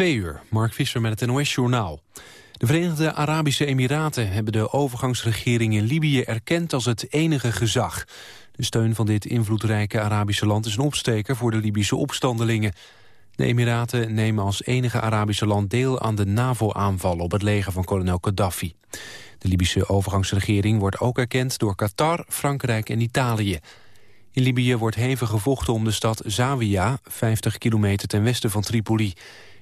Twee uur, Mark Visser met het NOS-journaal. De Verenigde Arabische Emiraten hebben de overgangsregering in Libië erkend als het enige gezag. De steun van dit invloedrijke Arabische land is een opsteker voor de Libische opstandelingen. De Emiraten nemen als enige Arabische land deel aan de NAVO-aanval op het leger van kolonel Gaddafi. De Libische overgangsregering wordt ook erkend door Qatar, Frankrijk en Italië. In Libië wordt hevig gevochten om de stad Zawiya, 50 kilometer ten westen van Tripoli.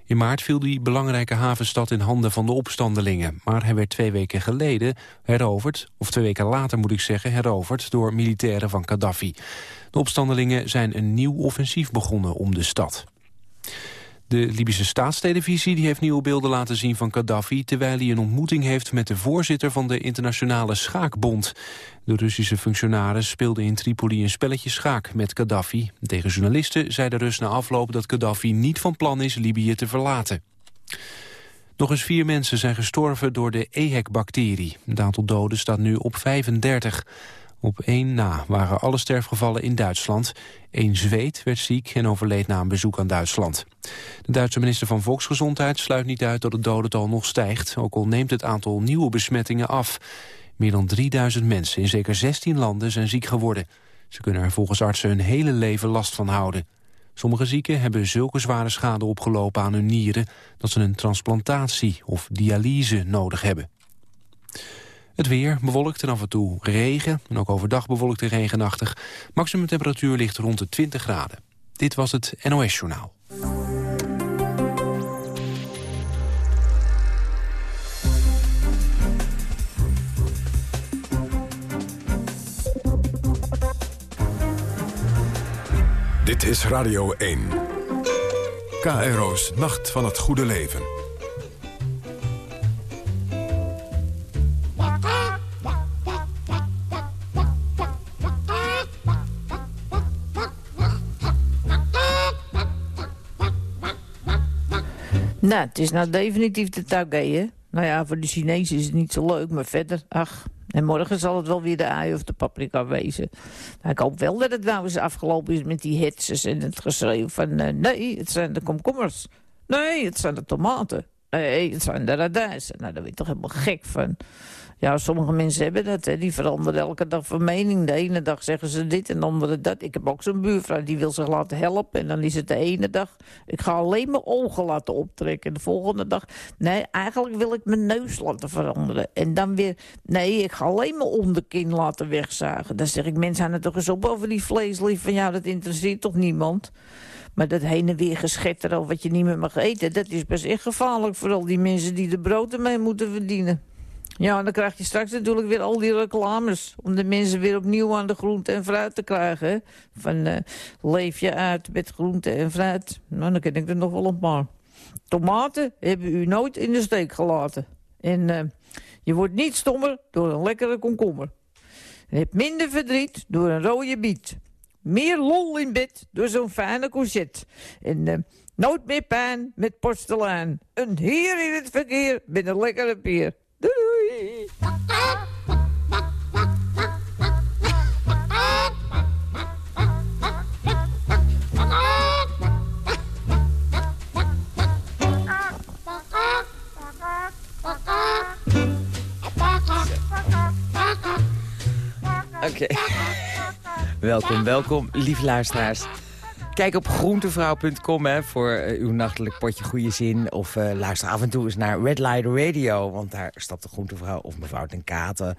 In maart viel die belangrijke havenstad in handen van de opstandelingen. Maar hij werd twee weken geleden heroverd, of twee weken later moet ik zeggen, heroverd door militairen van Gaddafi. De opstandelingen zijn een nieuw offensief begonnen om de stad. De Libische staatstelevisie die heeft nieuwe beelden laten zien van Gaddafi... terwijl hij een ontmoeting heeft met de voorzitter van de Internationale Schaakbond. De Russische functionaris speelde in Tripoli een spelletje schaak met Gaddafi. Tegen journalisten zei de Rus na afloop dat Gaddafi niet van plan is Libië te verlaten. Nog eens vier mensen zijn gestorven door de EHEC-bacterie. Het aantal doden staat nu op 35. Op één na waren alle sterfgevallen in Duitsland. Eén Zweed werd ziek en overleed na een bezoek aan Duitsland. De Duitse minister van Volksgezondheid sluit niet uit dat het dodental nog stijgt... ook al neemt het aantal nieuwe besmettingen af. Meer dan 3000 mensen in zeker 16 landen zijn ziek geworden. Ze kunnen er volgens artsen hun hele leven last van houden. Sommige zieken hebben zulke zware schade opgelopen aan hun nieren... dat ze een transplantatie of dialyse nodig hebben. Het weer bewolkt en af en toe regen. En ook overdag bewolkt en regenachtig. Maximum temperatuur ligt rond de 20 graden. Dit was het NOS Journaal. Dit is Radio 1. KRO's Nacht van het Goede Leven. Nou, het is nou definitief de taugé, hè? Nou ja, voor de Chinezen is het niet zo leuk, maar verder, ach... En morgen zal het wel weer de ui of de paprika wezen. Nou, ik hoop wel dat het nou eens afgelopen is met die hitsers en het geschreeuw van... Uh, nee, het zijn de komkommers. Nee, het zijn de tomaten. Nee, het zijn de radijzen. Nou, daar ben je toch helemaal gek van. Ja, sommige mensen hebben dat. Hè. Die veranderen elke dag van mening. De ene dag zeggen ze dit en de andere dat. Ik heb ook zo'n buurvrouw die wil zich laten helpen. En dan is het de ene dag... Ik ga alleen mijn ogen laten optrekken. De volgende dag... Nee, eigenlijk wil ik mijn neus laten veranderen. En dan weer... Nee, ik ga alleen mijn onderkin laten wegzagen. Dan zeg ik, mensen aan het toch eens op over die vleeslief. Van ja, dat interesseert toch niemand? Maar dat heen en weer geschetter over wat je niet meer mag eten... dat is best echt gevaarlijk voor al die mensen die de brood ermee moeten verdienen. Ja, dan krijg je straks natuurlijk weer al die reclames... om de mensen weer opnieuw aan de groente en fruit te krijgen. Van uh, leef je uit met groente en fruit. Nou, dan ken ik er nog wel een paar. Tomaten hebben u nooit in de steek gelaten. En uh, je wordt niet stommer door een lekkere komkommer. Je hebt minder verdriet door een rode biet. Meer lol in bed door zo'n fijne courgette. En uh, nooit meer pijn met porselein. Een heer in het verkeer met een lekkere peer. Welkom, welkom, lieve luisteraars. Kijk op groentevrouw.com voor uh, uw nachtelijk potje goede zin. Of uh, luister af en toe eens naar Red Light Radio. Want daar stapt de groentevrouw of mevrouw ten Katen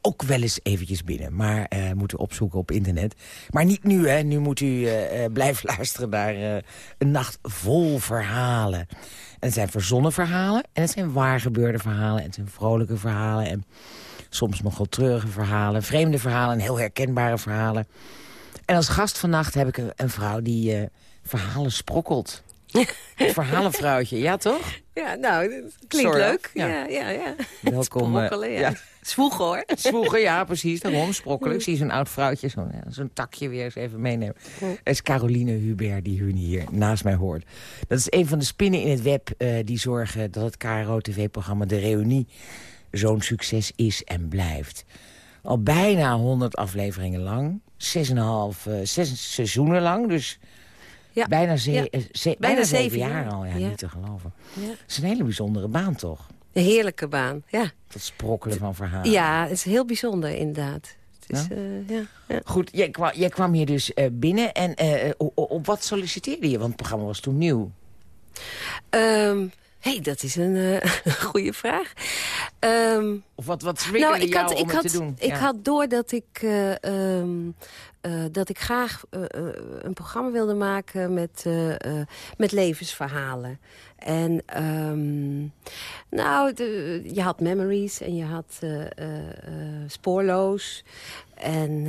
ook wel eens eventjes binnen. Maar uh, moet u opzoeken op internet. Maar niet nu, hè. Nu moet u blijven luisteren naar een nacht vol verhalen. En het zijn verzonnen verhalen. En het zijn waargebeurde verhalen. En het zijn vrolijke verhalen. En soms nogal treurige verhalen. Vreemde verhalen en heel herkenbare verhalen. En als gast vannacht heb ik een, vrouw die uh, verhalen sprokkelt. verhalenvrouwtje, ja toch? Ja, nou, klinkt leuk. Ja, ja, ja. ja. Welkom. Uh, ja. ja. Zwoegen hoor. Zwoegen, ja, precies. Daarom sprokkelen. Ik zie zo'n oud vrouwtje, zo'n zo takje weer eens even meenemen. Dat is Caroline Hubert die u hier naast mij hoort. Dat is een van de spinnen in het web uh, die zorgen dat het KRO-tv-programma De Reunie zo'n succes is en blijft. Al bijna 100 afleveringen lang. 6,5, uh, zes seizoenen lang. Dus Ja. Bijna, ze Ja. eh, ze- bijna, Bijna zeven jaar jaar. al, ja, niet te geloven. Ja. Het is een hele bijzondere baan, toch? Een heerlijke baan, ja. Dat sprokkelen van verhalen. Ja, het is heel bijzonder inderdaad. Het is, Ja? eh, ja, ja. Goed, jij kwam, jij kwam hier dus binnen en op wat solliciteerde je? Want het programma was toen nieuw. Ehm, hey, dat is een eh, goede vraag. Ehm, Of wat, wat nou, ik jou had, om ik, had, te doen? ik Ja. had door dat ik, eh, ehm, eh, dat ik graag een programma wilde maken met, met levensverhalen. En ehm, nou, de, je had Memories en je had Spoorloos. En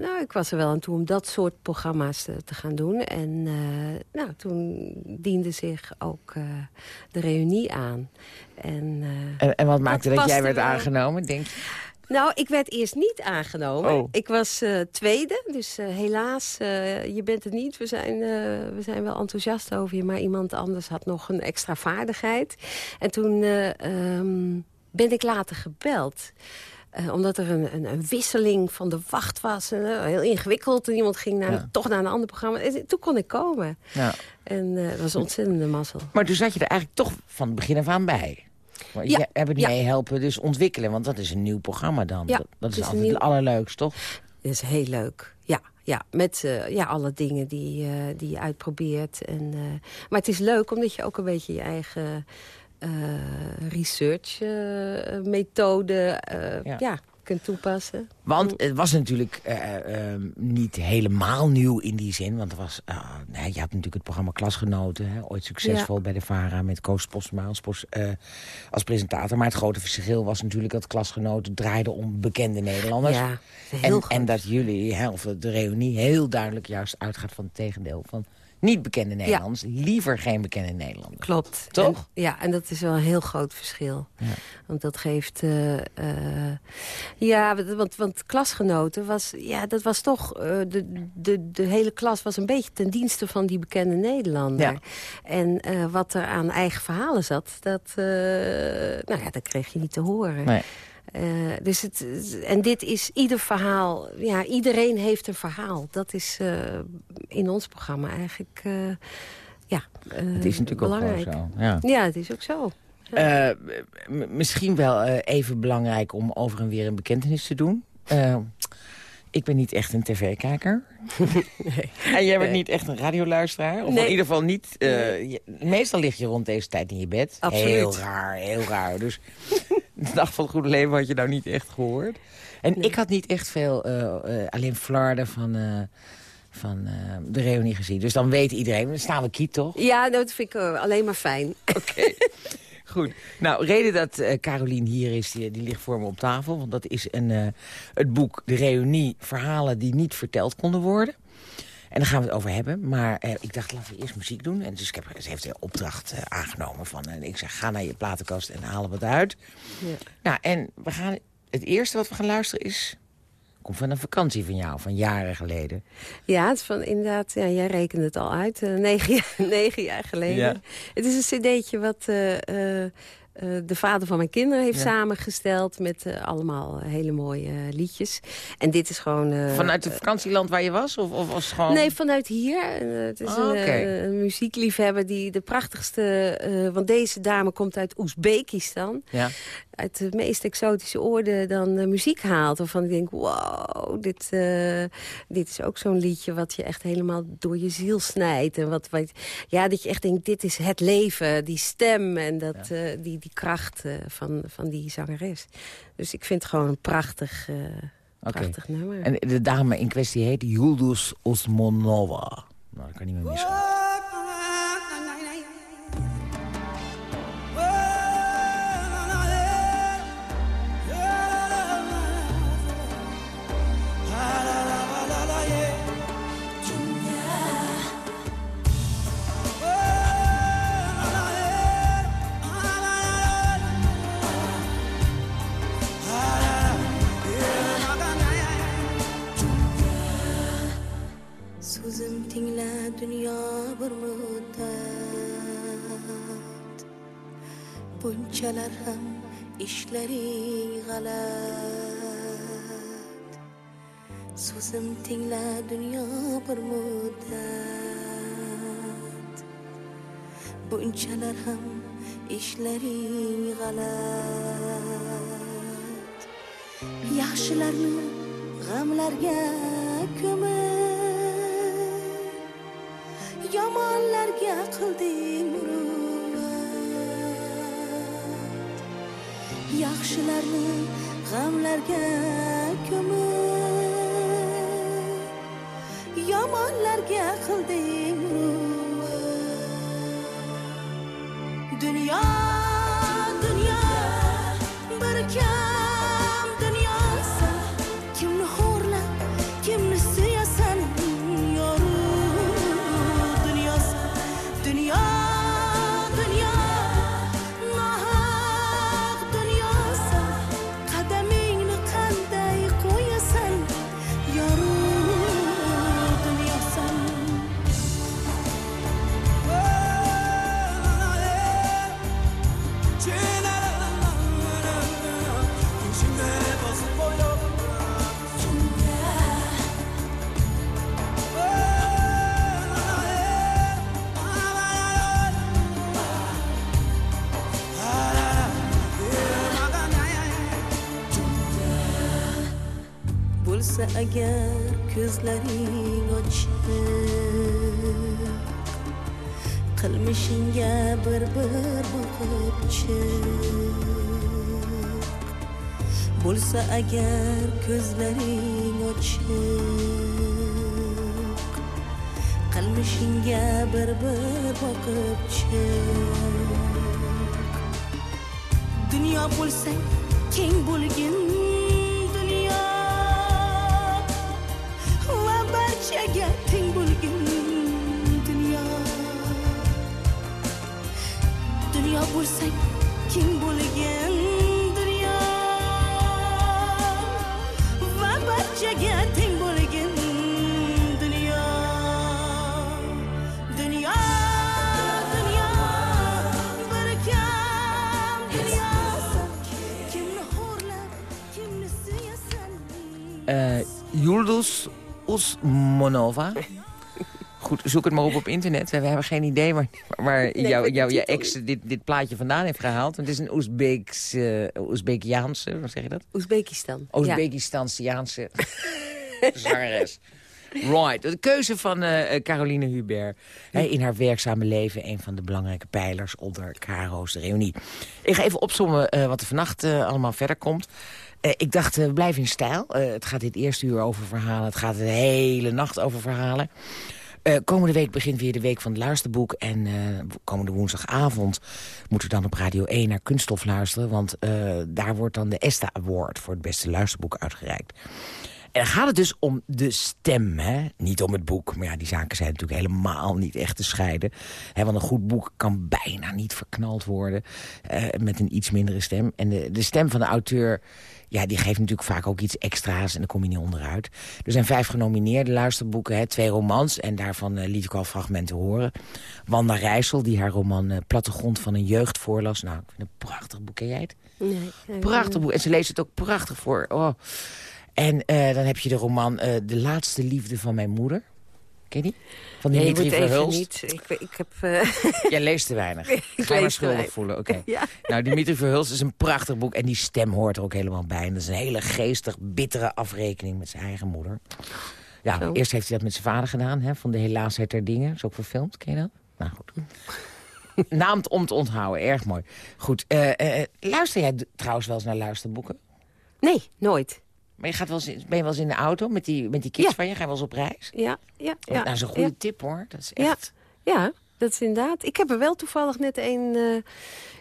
nou, ik was er wel aan toe om dat soort programma's te, te gaan doen. En eh, nou, toen diende zich ook eh, de reunie aan. En, eh, En, en wat maakte dat, jij werd wel. aangenomen, denk je? nou, ik werd eerst niet aangenomen. Oh. Ik was eh, tweede, dus eh, helaas, eh, je bent het niet. We zijn, eh, we zijn wel enthousiast over je, maar iemand anders had nog een extra vaardigheid. En toen eh, ehm, ben ik later gebeld. Eh, omdat er een, een, een wisseling van de wacht was. en, eh, heel ingewikkeld. En iemand ging naar, Ja. toch naar een ander programma. En toen kon ik komen. Ja. En eh, het was ontzettende mazzel. Maar toen zat je er eigenlijk toch van het begin af aan bij. Ja, je het ja. mee helpen dus ontwikkelen, want dat is een nieuw programma dan. Dat, dat is, is altijd nieuw- het allerleukst, toch? Dat is heel leuk. Ja, ja met eh, ja, alle dingen die, eh, die je uitprobeert. En, eh, maar het is leuk omdat je ook een beetje je eigen eh, research eh, methode eh, Ja. ja. kunt toepassen. Want het was natuurlijk eh, eh, niet helemaal nieuw in die zin. Want er was, je had natuurlijk het programma Klasgenoten. Hè, ooit succesvol bij de VARA met Koos Postma als, als presentator. Maar het grote verschil was natuurlijk dat Klasgenoten draaide om bekende Nederlanders. Ja, heel En, en dat jullie, hè, of de reunie, heel duidelijk juist uitgaat van het tegendeel. Van niet bekende Nederlanders, liever geen bekende Nederlanders. Klopt. Toch? En- ja, en dat is wel een heel groot verschil. Ja. Want dat geeft... eh, eh, ja, want- want, klasgenoten was... Ja, dat was toch... eh, de, de, de hele klas was een beetje ten dienste van die bekende Nederlander. Ja. En wat er aan eigen verhalen zat... Dat, nou ja, dat kreeg je niet te horen. Nee. Eh, dus het, en dit is ieder verhaal... Ja, iedereen heeft een verhaal. Dat is eh, in ons programma eigenlijk... eh, ja, Het is natuurlijk belangrijk. ook zo. Ja. Ja, het is ook zo. Misschien wel even belangrijk om over en weer een bekentenis te doen. Ik ben niet echt een tv-kijker. En jij bent niet echt een radioluisteraar? Of Nee. in ieder geval niet... je- meestal lig je rond deze tijd in je bed. Absoluut. Heel raar, heel raar. Dus de dag van het goede leven had je nou niet echt gehoord. En ik had niet echt veel, eh, eh, alleen Florida van... eh, van de reunie gezien. Dus dan weet iedereen, dan staan we kiet toch? Ja, nou, dat vind ik alleen maar fijn. Oké. Goed. Nou, reden dat eh Carolien hier is, die, die ligt voor me op tafel. Want dat is een, het boek De Reunie, verhalen die niet verteld konden worden. En daar gaan we het over hebben. Maar eh, ik dacht, laten we eerst muziek doen. En dus ik heb, ze heeft de opdracht eh, aangenomen van... En ik zeg, ga naar je platenkast en haal wat uit. Ja. Nou, en we gaan, het eerste wat we gaan luisteren is... Komt van een vakantie van jou, van jaren geleden. Ja, het is van, inderdaad, ja, jij rekent het al uit. eh, negen, jaar, negen jaar geleden. Ja. Het is een cd'tje wat eh, de vader van mijn kinderen heeft Ja. samengesteld... met eh, allemaal hele mooie eh, liedjes. En dit is gewoon... Vanuit het vakantieland waar je was? Of, of was gewoon... Nee, vanuit hier. Het is Ah, een, muziekliefhebber die de prachtigste... want deze dame komt uit Oezbekistan. Ja. Uit de meest exotische oorden dan muziek haalt. Waarvan ik denk, wow, dit, dit is ook zo'n liedje... wat je echt helemaal door je ziel snijdt. En wat, wat, ja, dat je echt denkt, dit is het leven. Die stem en dat, die, die kracht eh, van, van die zangeres. Dus ik vind het gewoon een prachtig, eh, prachtig nummer. En de dame in kwestie heet Yuldus Osmonova. Nou, dat kan niet meer missen. Kechalar ham ishlaring g'alat. So'zim tingla dunyo bir muddat bunchalar ham ishlaring g'alat. Yaxshilarni g'amlarga ko'mib yomonlarga qilding yaxshilarni g'amlarga ko'mib yomonlarga qilding. Dunyo agar ko'zlaring ochiq qilmishingga bir bir boqib chiq. Bo'lsa agar ko'zlaring ochiq qilmishingga bir bir boqib chiq. Dunyo bo'lsang keng bo'lgin dunyo bo'lsang keng bo'lgin dunyo va barchaga teng bo'lgin dunyo dunyo dunyo bir kam dunyo kimni xo'rlab kimni suyasan Yuldos Osmonova. Goed, zoek het maar op op internet. We hebben geen idee waar, waar Nee, jouw jou, ex dit, dit plaatje vandaan heeft gehaald. Want het is een Oezbeeks, eh Oezbekiaanse, wat zeg je dat? Oezbekistan. Ja. Oezbekistansiaanse zangeres. Right, de keuze van eh, Caroline Hubert. In haar werkzame leven een van de belangrijke pijlers onder Caro's de reunie. Ik ga even opzommen wat er vannacht allemaal verder komt. Ik dacht, we blijven in stijl. Het gaat dit eerste uur over verhalen. Het gaat de hele nacht over verhalen. Eh, komende week begint weer de week van het luisterboek. En eh, komende woensdagavond moeten we dan op Radio 1 naar Kunststof luisteren. Want eh, daar wordt dan de ESTA Award voor het beste luisterboek uitgereikt. En dan gaat het dus om de stem, hè? niet om het boek. Maar ja, die zaken zijn natuurlijk helemaal niet echt te scheiden. Hè, want een goed boek kan bijna niet verknald worden eh, met een iets mindere stem. En de, de stem van de auteur, ja, die geeft natuurlijk vaak ook iets extra's... en daar kom je niet onderuit. Er zijn vijf genomineerde luisterboeken, hè, twee romans... en daarvan eh, liet ik al fragmenten horen. Wanda Rijssel, die haar roman eh, Plattegrond van een jeugd voorlas. Nou, ik vind het een prachtig boek, ken jij het? Nee, Prachtig boek. En ze leest het ook prachtig voor. Oh. En eh, dan heb je de roman eh, De laatste liefde van mijn moeder. Ken je die? Van Nee, Dimitri Verhulst. niet. Ik, ik heb... eh, Jij leest te weinig. Ik Ga je maar schuldig voelen. Oké. Ja. Nou, Dimitri Verhulst is een prachtig boek. En die stem hoort er ook helemaal bij. En dat is een hele geestig, bittere afrekening met zijn eigen moeder. Ja, Zo. eerst heeft hij dat met zijn vader gedaan. Hè, van de Helaasheid der Dingen. Is ook verfilmd, ken je dat? Nou goed. Naam om te onthouden, erg mooi. Goed, luister jij trouwens wel eens naar luisterboeken? nee, nooit. Maar je gaat wel eens, ben je wel eens in de auto met die, met die kids Ja. van je? Ga je wel eens op reis? Ja, ja, ja. nou, dat is een goede ja. tip hoor. Dat is Ja. echt... Ja, dat is inderdaad. Ik heb er wel toevallig net een, eh,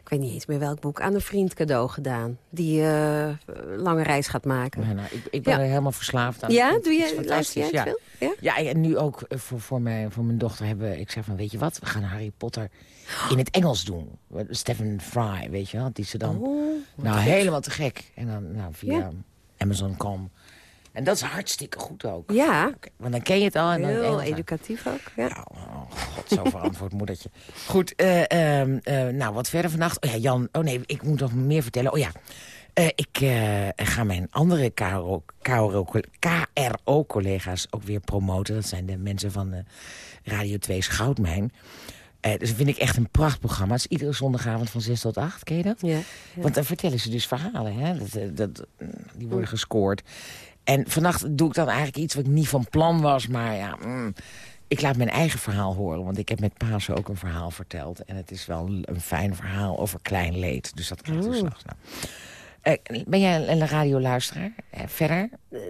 ik weet niet eens meer welk boek, aan een vriend cadeau gedaan. Die eh, lange reis gaat maken. Nou, nou, ik, ik ben Ja. er helemaal verslaafd aan. Ja, doe je, luister jij het ja. veel? Ja? Ja, en nu ook eh, voor, voor, mijn, voor mijn dochter hebben. Ik zeg van, weet je wat, we gaan Harry Potter in het Engels doen. Stephen Fry, weet je wel, die ze dan... Oh, nou, helemaal te gek. En dan nou, via Ja. Amazon.com. En dat is hartstikke goed ook. Ja, want dan ken je het al. En dan heel educatief ook. Ja. Ja, oh, god, zo verantwoord moedertje. Goed, eh, ehm, eh, nou, wat verder vannacht. Oh ja, Jan, oh nee, ik moet nog meer vertellen. Oh ja, Uh, ik ga mijn andere KRO-collega's ook weer promoten. Dat zijn de mensen van Radio 2 Schoutmijn. Uh, dus dat vind ik echt een prachtprogramma. Het is iedere zondagavond van 6 tot 8, ken je dat? Ja, ja. Want dan vertellen ze dus verhalen, hè? Dat, dat, die worden gescoord. En vannacht doe ik dan eigenlijk iets wat ik niet van plan was, maar ja... Mm, ik laat mijn eigen verhaal horen, want ik heb met Pasen ook een verhaal verteld. En het is wel een fijn verhaal over klein leed. Dus dat krijgt u s'nachts. Nou. Uh, ben jij een radioluisteraar? Uh, verder?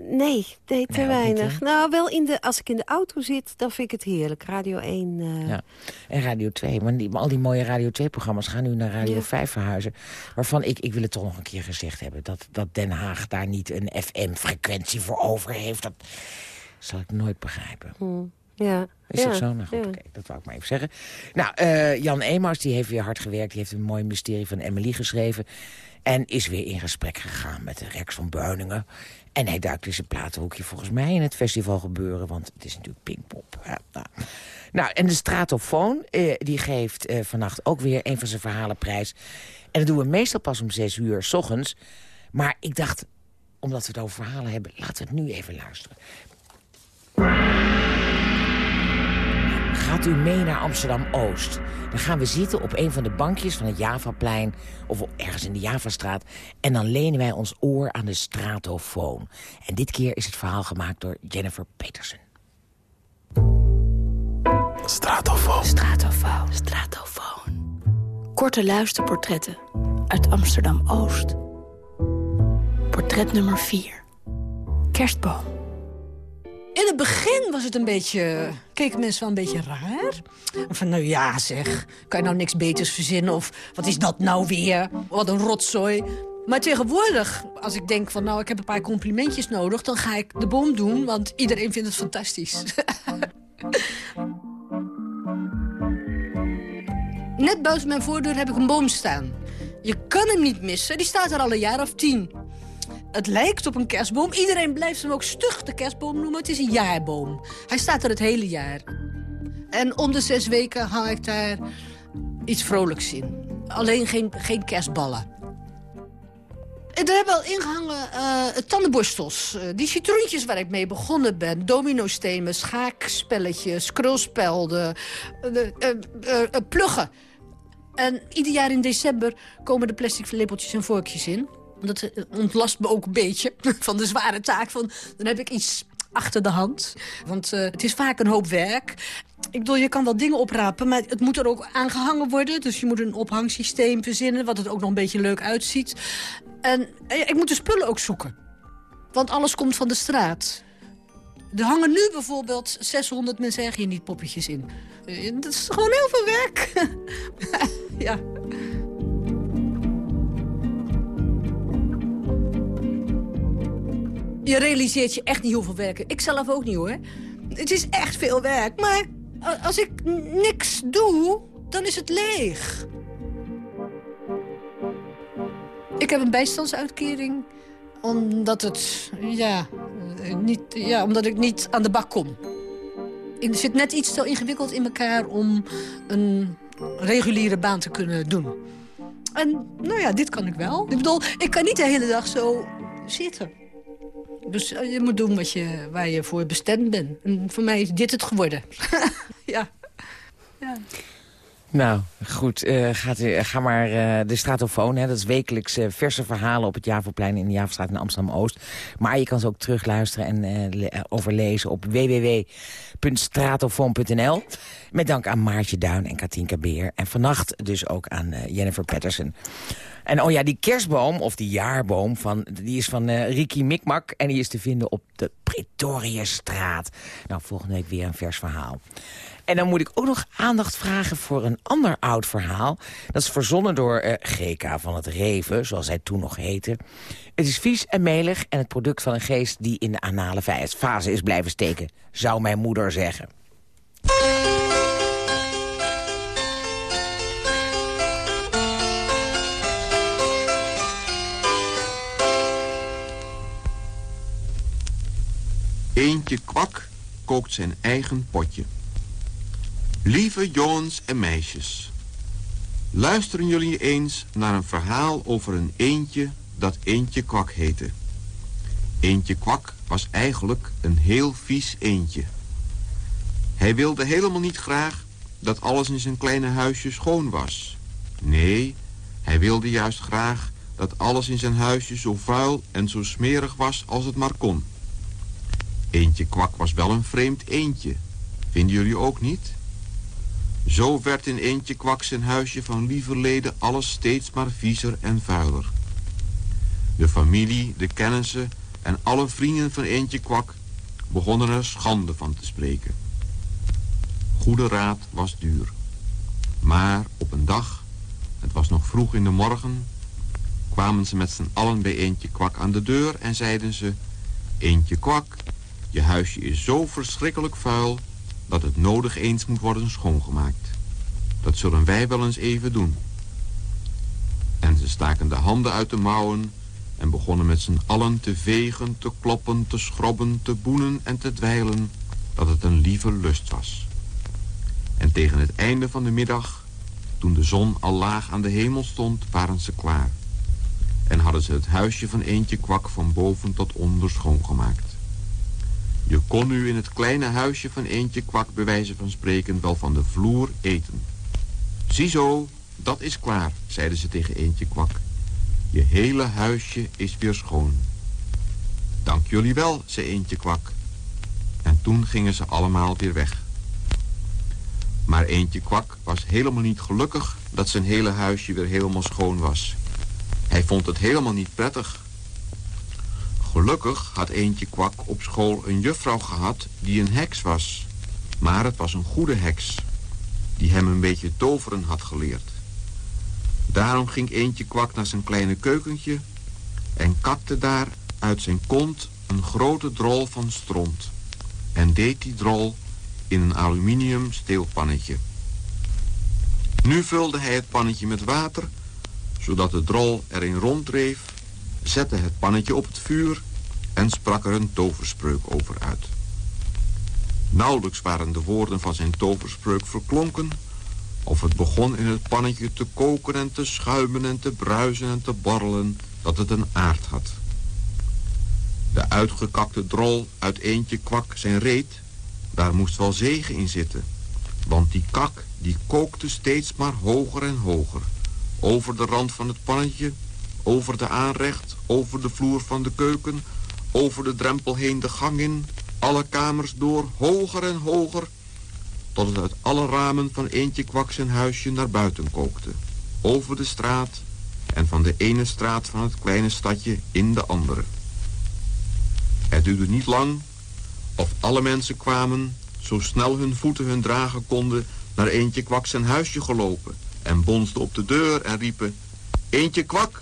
nee, nee, te nee, weinig. Niet, nou, wel in de, als ik in de auto zit, dan vind ik het heerlijk. Radio 1. Uh... Ja. En Radio 2. Maar die, al die mooie Radio 2-programma's gaan nu naar Radio ja. 5 verhuizen. Waarvan ik, ik wil het toch nog een keer gezegd hebben... dat, dat Den Haag daar niet een FM-frequentie voor over heeft. Dat zal ik nooit begrijpen. Hmm. Ja. Is ja. dat zo? Nou goed, ja. dat wou ik maar even zeggen. Nou, uh, Jan Emaus die heeft weer hard gewerkt. Die heeft een mooi mysterie van Emily geschreven. En is weer in gesprek gegaan met de Rex van Beuningen. En hij duikt in zijn platenhoekje volgens mij in het festival gebeuren. Want het is natuurlijk Pinkpop. Ja, nou. nou, en de Stratofoon uh, die geeft uh, vannacht ook weer een van zijn verhalen prijs. En dat doen we meestal pas om zes uur s ochtends. Maar ik dacht, omdat we het over verhalen hebben... laten we het nu even luisteren. Gaat u mee naar Amsterdam-Oost. Dan gaan we zitten op een van de bankjes van het Javaplein... of ergens in de Javastraat. En dan lenen wij ons oor aan de stratofoon. En dit keer is het verhaal gemaakt door Jennifer Petersen. Stratofoon. Stratofoon. Stratofoon. Korte luisterportretten uit Amsterdam-Oost. Portret nummer 4. Kerstboom. In het begin was het een beetje... keken mensen wel een beetje raar. Van, nou ja zeg, kan je nou niks beters verzinnen? Of wat is dat nou weer? Wat een rotzooi. Maar tegenwoordig, als ik denk van... nou, ik heb een paar complimentjes nodig... dan ga ik de boom doen, want iedereen vindt het fantastisch. Net buiten mijn voordeur heb ik een boom staan. Je kan hem niet missen, die staat er al een jaar of tien. Het lijkt op een kerstboom. Iedereen blijft hem ook stug de kerstboom noemen. Het is een jaarboom. Hij staat er het hele jaar. En om de zes weken hang ik daar iets vrolijks in. Alleen geen, geen kerstballen. Er hebben al ingehangen uh, tandenborstels. Uh, die citroentjes waar ik mee begonnen ben. Dominostenen, schaakspelletjes, krulspelden, uh, pluggen. En ieder jaar in december komen de plastic lepeltjes en vorkjes in. Dat ontlast me ook een beetje van de zware taak. Van, dan heb ik iets achter de hand. Want uh, het is vaak een hoop werk. Ik bedoel, je kan wel dingen oprapen, maar het moet er ook aangehangen worden. Dus je moet een ophangsysteem verzinnen, wat het ook nog een beetje leuk uitziet. En eh, ik moet de spullen ook zoeken. Want alles komt van de straat. Er hangen nu bijvoorbeeld 600, mensen hier niet, poppetjes in. Eh, dat is gewoon heel veel werk. ja. Je realiseert je echt niet hoeveel werken. Ik zelf ook niet hoor. Het is echt veel werk. Maar als ik niks doe, dan is het leeg. Ik heb een bijstandsuitkering omdat, het, ja, niet, ja, omdat ik niet aan de bak kom. Ik zit net iets te ingewikkeld in elkaar om een reguliere baan te kunnen doen. En nou ja, dit kan ik wel. Ik bedoel, ik kan niet de hele dag zo zitten. Dus je moet doen wat je, waar je voor bestemd bent. En voor mij is dit het geworden. ja. ja. Nou, goed. Uh, gaat, uh, ga maar uh, de Stratofoon. Hè, dat is wekelijks verse verhalen op het Javelplein in de Javelstraat in Amsterdam-Oost. Maar je kan ze ook terugluisteren en overlezen op www.stratofoon.nl. Met dank aan Maartje Duin en Katinka Beer. En vannacht dus ook aan Jennifer Patterson. En oh ja, die kerstboom, of die jaarboom, van, die is van uh, Ricky Mikmak. En die is te vinden op de Pretoriastraat. Nou, volgende week weer een vers verhaal. En dan moet ik ook nog aandacht vragen voor een ander oud verhaal. Dat is verzonnen door uh, GK van het Reven, zoals hij toen nog heette. Het is vies en melig en het product van een geest die in de anale fase is blijven steken. Zou mijn moeder zeggen. Eentje kwak kookt zijn eigen potje. Lieve jongens en meisjes. Luisteren jullie eens naar een verhaal over een eentje dat Eentje Kwak heette. Eentje Kwak was eigenlijk een heel vies eendje. Hij wilde helemaal niet graag dat alles in zijn kleine huisje schoon was. Nee, hij wilde juist graag dat alles in zijn huisje zo vuil en zo smerig was als het maar kon. Eentje Kwak was wel een vreemd eendje. Vinden jullie ook niet? Zo werd in Eentje Kwak zijn huisje van lieverleden alles steeds maar viezer en vuiler. De familie, de kennissen en alle vrienden van Eentje Kwak begonnen er schande van te spreken. Goede raad was duur. Maar op een dag, het was nog vroeg in de morgen... kwamen ze met z'n allen bij Eentje Kwak aan de deur en zeiden ze... Eentje Kwak, je huisje is zo verschrikkelijk vuil... dat het nodig eens moet worden schoongemaakt. Dat zullen wij wel eens even doen. En ze staken de handen uit de mouwen en begonnen met z'n allen te vegen, te kloppen, te schrobben, te boenen en te dweilen... dat het een lieve lust was. En tegen het einde van de middag, toen de zon al laag aan de hemel stond, waren ze klaar. En hadden ze het huisje van Eentje Kwak van boven tot onder schoongemaakt. Je kon nu in het kleine huisje van Eentje Kwak bij wijze van spreken wel van de vloer eten. Ziezo, dat is klaar, zeiden ze tegen Eentje Kwak. Je hele huisje is weer schoon. Dank jullie wel, zei Eentje Kwak. En toen gingen ze allemaal weer weg. Maar Eentje Kwak was helemaal niet gelukkig dat zijn hele huisje weer helemaal schoon was. Hij vond het helemaal niet prettig. Gelukkig had Eentje Kwak op school een juffrouw gehad die een heks was. Maar het was een goede heks, die hem een beetje toveren had geleerd. Daarom ging Eentje Kwak naar zijn kleine keukentje... en kakte daar uit zijn kont een grote drol van stront. En deed die drol in een aluminium steelpannetje. Nu vulde hij het pannetje met water... zodat de drol erin ronddreef... zette het pannetje op het vuur... en sprak er een toverspreuk over uit. Nauwelijks waren de woorden van zijn toverspreuk verklonken... of het begon in het pannetje te koken en te schuimen en te bruisen en te borrelen... dat het een aard had. De uitgekakte drol uit eentje kwak zijn reet... daar moest wel zegen in zitten. Want die kak die kookte steeds maar hoger en hoger. Over de rand van het pannetje, over de aanrecht, over de vloer van de keuken... over de drempel heen de gang in, alle kamers door, hoger en hoger... tot het uit alle ramen van eentje kwak huisje naar buiten kookte. Over de straat en van de ene straat van het kleine stadje in de andere. Het duurde niet lang of alle mensen kwamen... zo snel hun voeten hun dragen konden... naar eentje kwak zijn huisje gelopen... en bonsden op de deur en riepen... Eentje kwak,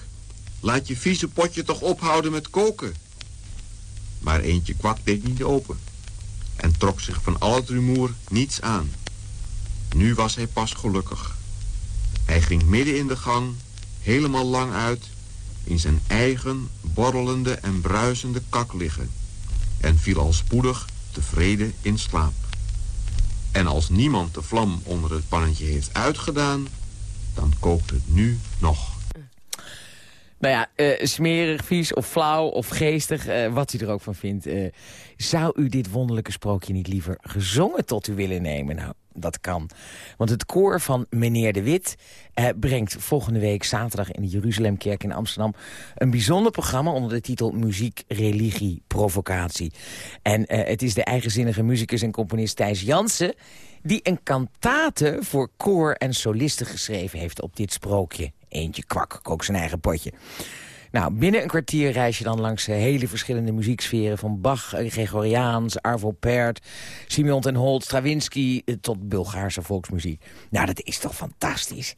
laat je vieze potje toch ophouden met koken. Maar eentje kwak deed niet open... en trok zich van al het rumoer niets aan. Nu was hij pas gelukkig. Hij ging midden in de gang, helemaal lang uit... in zijn eigen borrelende en bruisende kak liggen... en viel al spoedig tevreden in slaap. En als niemand de vlam onder het pannetje heeft uitgedaan... dan kookt het nu nog. Nou ja, eh, smerig, vies of flauw of geestig, eh, wat u er ook van vindt. eh, zou u dit wonderlijke sprookje niet liever gezongen tot u willen nemen? Nou, dat kan. Want het koor van Meneer de Wit brengt volgende week zaterdag in de Jeruzalemkerk in Amsterdam... een bijzonder programma onder de titel Muziek, Religie, Provocatie. En het is de eigenzinnige muzikus en componist Thijs Jansen... die een kantate voor koor en solisten geschreven heeft op dit sprookje. Eentje kwak, kook zijn eigen potje. Nou, binnen een kwartier reis je dan langs eh, hele verschillende muzieksferen... van Bach, eh, Gregoriaans, Arvo Pärt, Simeon ten Holt, Stravinsky... eh, tot Bulgaarse volksmuziek. Nou, dat is toch fantastisch.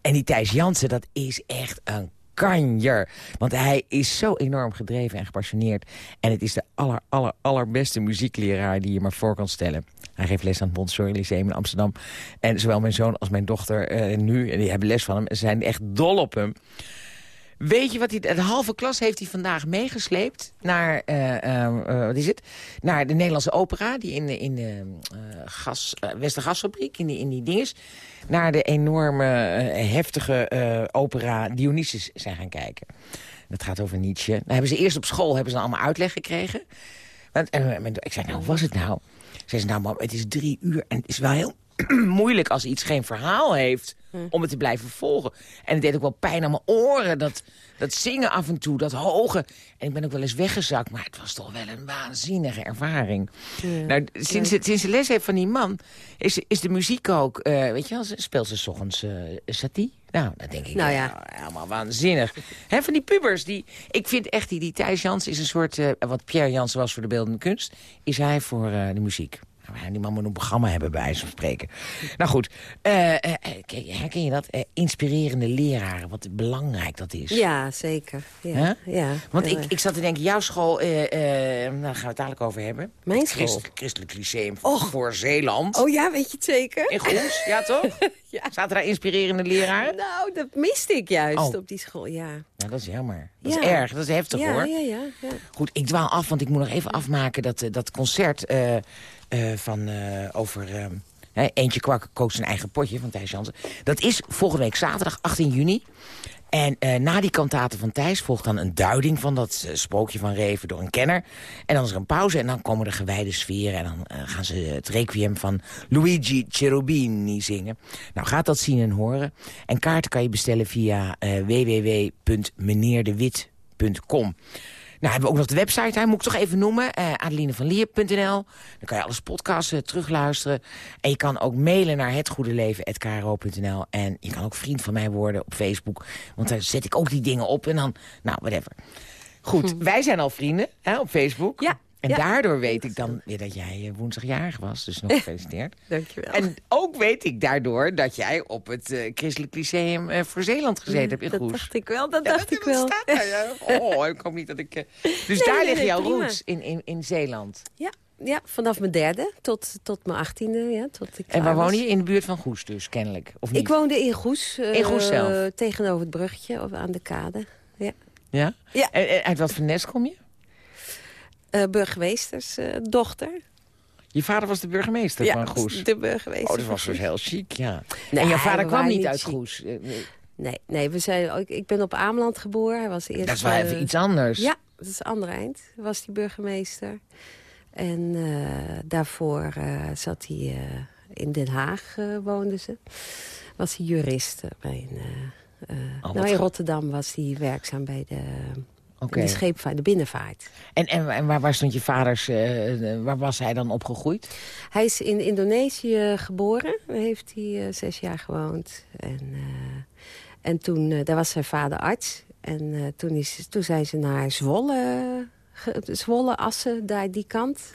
En die Thijs Jansen, dat is echt een kanjer. Want hij is zo enorm gedreven en gepassioneerd. En het is de aller, aller, allerbeste muziekleraar die je maar voor kan stellen. Hij geeft les aan het Montessori Lyceum in Amsterdam. En zowel mijn zoon als mijn dochter eh, nu, die hebben les van hem... zijn echt dol op hem. Weet je wat hij... De halve klas heeft hij vandaag meegesleept naar... eh, eh, wat is het? Naar de Nederlandse opera. Die in, de- in de gas, Westergasfabriek, in die, in die dinges. Naar de enorme, heftige opera Dionysus zijn gaan kijken. Dat gaat over Nietzsche. Dan hebben ze eerst op school hebben ze allemaal uitleg gekregen. En, ik zei, nou, was het nou? Zei ze, nou mam, het is drie uur en het is wel heel moeilijk als iets geen verhaal heeft om het te blijven volgen. En het deed ook wel pijn aan mijn oren, dat, dat zingen af en toe, dat hoge. En ik ben ook wel eens weggezakt, maar het was toch wel een waanzinnige ervaring. Nou, sinds, het, sinds de les heeft van die man, is, is de muziek ook, eh, weet je wel, speelt ze 's ochtends eh satie. Nou, dat denk ik Nou ja. helemaal waanzinnig. Hè, van die pubers, die, ik vind echt, die, die Thijs Jans is een soort, eh, wat Pierre Jansen was voor de beeldende kunst, is hij voor de muziek. Nou, die man moet een programma hebben, bij wijze van spreken. Nou goed, eh, eh, eh, herken je dat? Inspirerende leraren, wat belangrijk dat is. Ja, zeker. Ja, ja, Want ik, ik zat te denken, jouw school, nou, daar gaan we het dadelijk over hebben. Mijn Het school? Christelijk, Christelijk Lyceum voor Zeeland. Oh ja, weet je het zeker? In Goes, ja toch? Ja. Zaten daar inspirerende leraren? Nou, dat miste ik juist Oh. op die school, ja. Ja, dat is jammer. Dat Ja. is erg, dat is heftig ja, hoor. ja, ja, ja. Goed, ik dwaal af, want ik moet nog even afmaken dat, dat concert van eh, over... eh, Eentje kwak kookt zijn eigen potje van Thijs Jansen. Dat is volgende week zaterdag 18 juni. En eh, na die kantaten van Thijs volgt dan een duiding van dat eh, sprookje van Reven door een kenner. En dan is er een pauze en dan komen de gewijde sferen. En dan eh, gaan ze het requiem van Luigi Cherubini zingen. Nou, gaat dat zien en horen. En kaarten kan je bestellen via eh www.meneerdewit.com. Nou, hebben we ook nog de website, hè, moet ik toch even noemen. eh adelinevanlier.nl. Dan kan je alles podcasts eh, terugluisteren. En je kan ook mailen naar hetgoedeleven.kro.nl. En je kan ook vriend van mij worden op Facebook. Want daar zet ik ook die dingen op. En dan, nou, whatever. Goed, wij zijn al vrienden hè, op Facebook. Ja, En ja. daardoor weet ik dan weer dat jij eh, woensdag jarig was. Dus nog gefeliciteerd. Dankjewel. En ook weet ik daardoor dat jij op het eh, Christelijk Lyceum eh, voor Zeeland gezeten hebt in dat Goes. dacht ik wel, dat Ja, dacht dat- ik dat wel. staat daar, ja. Oh, ik hoop niet dat ik... Dus Nee, daar nee, liggen nee, jouw prima. roots in, in, in Zeeland. Ja, ja, vanaf mijn derde tot, tot mijn achttiende. Ja, tot ik En waar woon je? In de buurt van Goes dus, kennelijk. Of niet? Ik woonde in Goes. In Goes zelf? Tegenover het bruggetje of aan de kade. Ja. Ja? Ja. En, en uit wat voor nest kom je? Eh, burgemeesters eh, dochter. Je vader was de burgemeester ja, van Goes. de burgemeester. Oh, dat was dus heel chic, ja. Nee, en jouw vader kwam niet uit chic. Goes. Eh, nee. Nee, nee we zijn, ik, ik ben op Ameland geboren. Hij was eerst, Dat is wel even iets anders. Ja, dat is ander eind. Was die burgemeester. En daarvoor zat hij in Den Haag, woonde ze. Was hij jurist bij een... wat nou, in. Rotterdam was hij werkzaam bij de, Oké. de scheepvaart, de binnenvaart. En, en, en waar, waar stond je vaders... eh, waar was hij dan opgegroeid? Hij is in Indonesië geboren. Heeft hij eh, zes jaar gewoond. En, eh, en toen, daar was zijn vader arts. En toen, is, toen zijn ze naar Zwolle, Zwolle, Assen, daar die kant.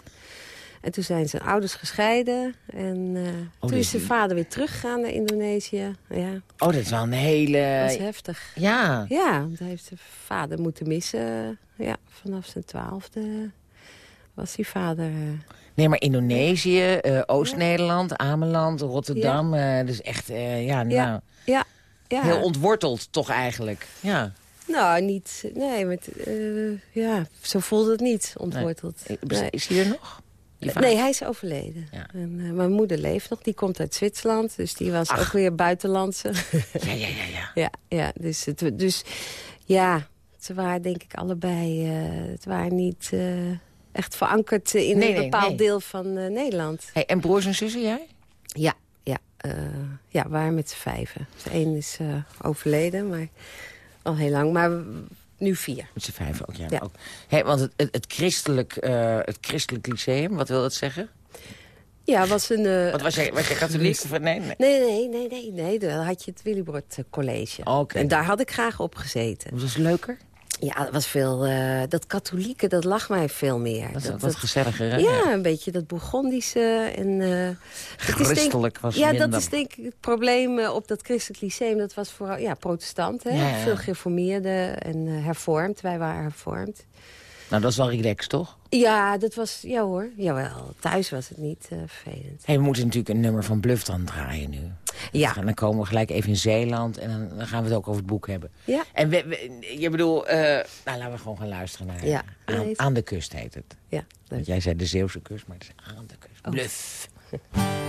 En toen zijn zijn ouders gescheiden. En eh, toen dus is zijn vader weer teruggegaan naar Indonesië. Ja, Oh, dat is wel een hele... dat was heftig. Ja. Ja, want hij heeft zijn vader moeten missen. Ja, vanaf zijn twaalfde was die vader... eh, Nee, maar Indonesië, eh, Oost-Nederland, Ameland, Rotterdam. dus echt, ja, nou, Ja. ja, ja. heel ontworteld toch eigenlijk. Ja. Nou, niet... Nee, met, ja, zo voelde het niet, ontworteld. Is, Nee. is hij er nog? Nee, hij is overleden. Ja. En, eh, mijn moeder leeft nog, die komt uit Zwitserland. Dus die was Ach. ook weer buitenlandse. Ja, ja, ja, ja. ja, ja dus, het, dus ja, ze waren denk ik allebei... eh, het waren niet eh, echt verankerd in Nee, een bepaald nee. deel van Nederland. Hey, en broers en zussen, jij? Ja, ja, ja, we waren met z'n vijven. Dus één is overleden, maar al heel lang. Maar nu vier. Met z'n vijf ook, ja. Ja. Ook. Hey, want het, het, het, christelijk, eh, het christelijk lyceum, wat wil dat zeggen? Ja, was een... eh, Wat was jij, was jij katholiek? Of, nee, nee. Nee, nee, nee, nee, nee. Dan had je het Willibrord eh, College. Oké. En daar had ik graag op gezeten. Was het leuker? Ja, dat was veel... eh, dat katholieke, dat lag mij veel meer. Dat, dat, wat gezelliger, hè? ja, een beetje dat Bourgondische. En, eh, is denk- Christelijk was Ja, minder. dat is denk ik het probleem eh, op dat christelijk lyceum. Dat was vooral ja, protestant, hè? Ja, ja. Veel gereformeerden en hervormd. Wij waren hervormd. Nou, dat is wel relaxed, toch? Ja, dat was... Ja hoor, jawel. Thuis was het niet eh, vervelend. Hey, we moeten natuurlijk een nummer van Bluff dan draaien nu. Ja. En dan komen we gelijk even in Zeeland en dan, gaan we het ook over het boek hebben. Ja. En we, we- je bedoel, eh, nou laten we gewoon gaan luisteren naar Ja. aan, de kust heet het. Ja, leuk. Want jij zei de Zeeuwse kust, maar het is aan de kust. Oh. Bluff.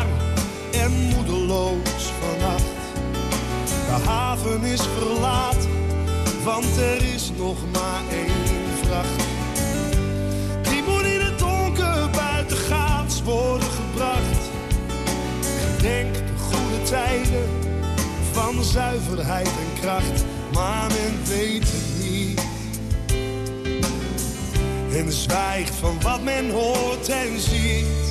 is verlaten, want er is nog maar één vracht. Die moet in het donker buiten gaats worden gebracht. Gedenk de goede tijden van zuiverheid en kracht, maar men weet het niet. En zwijgt van wat men hoort en ziet.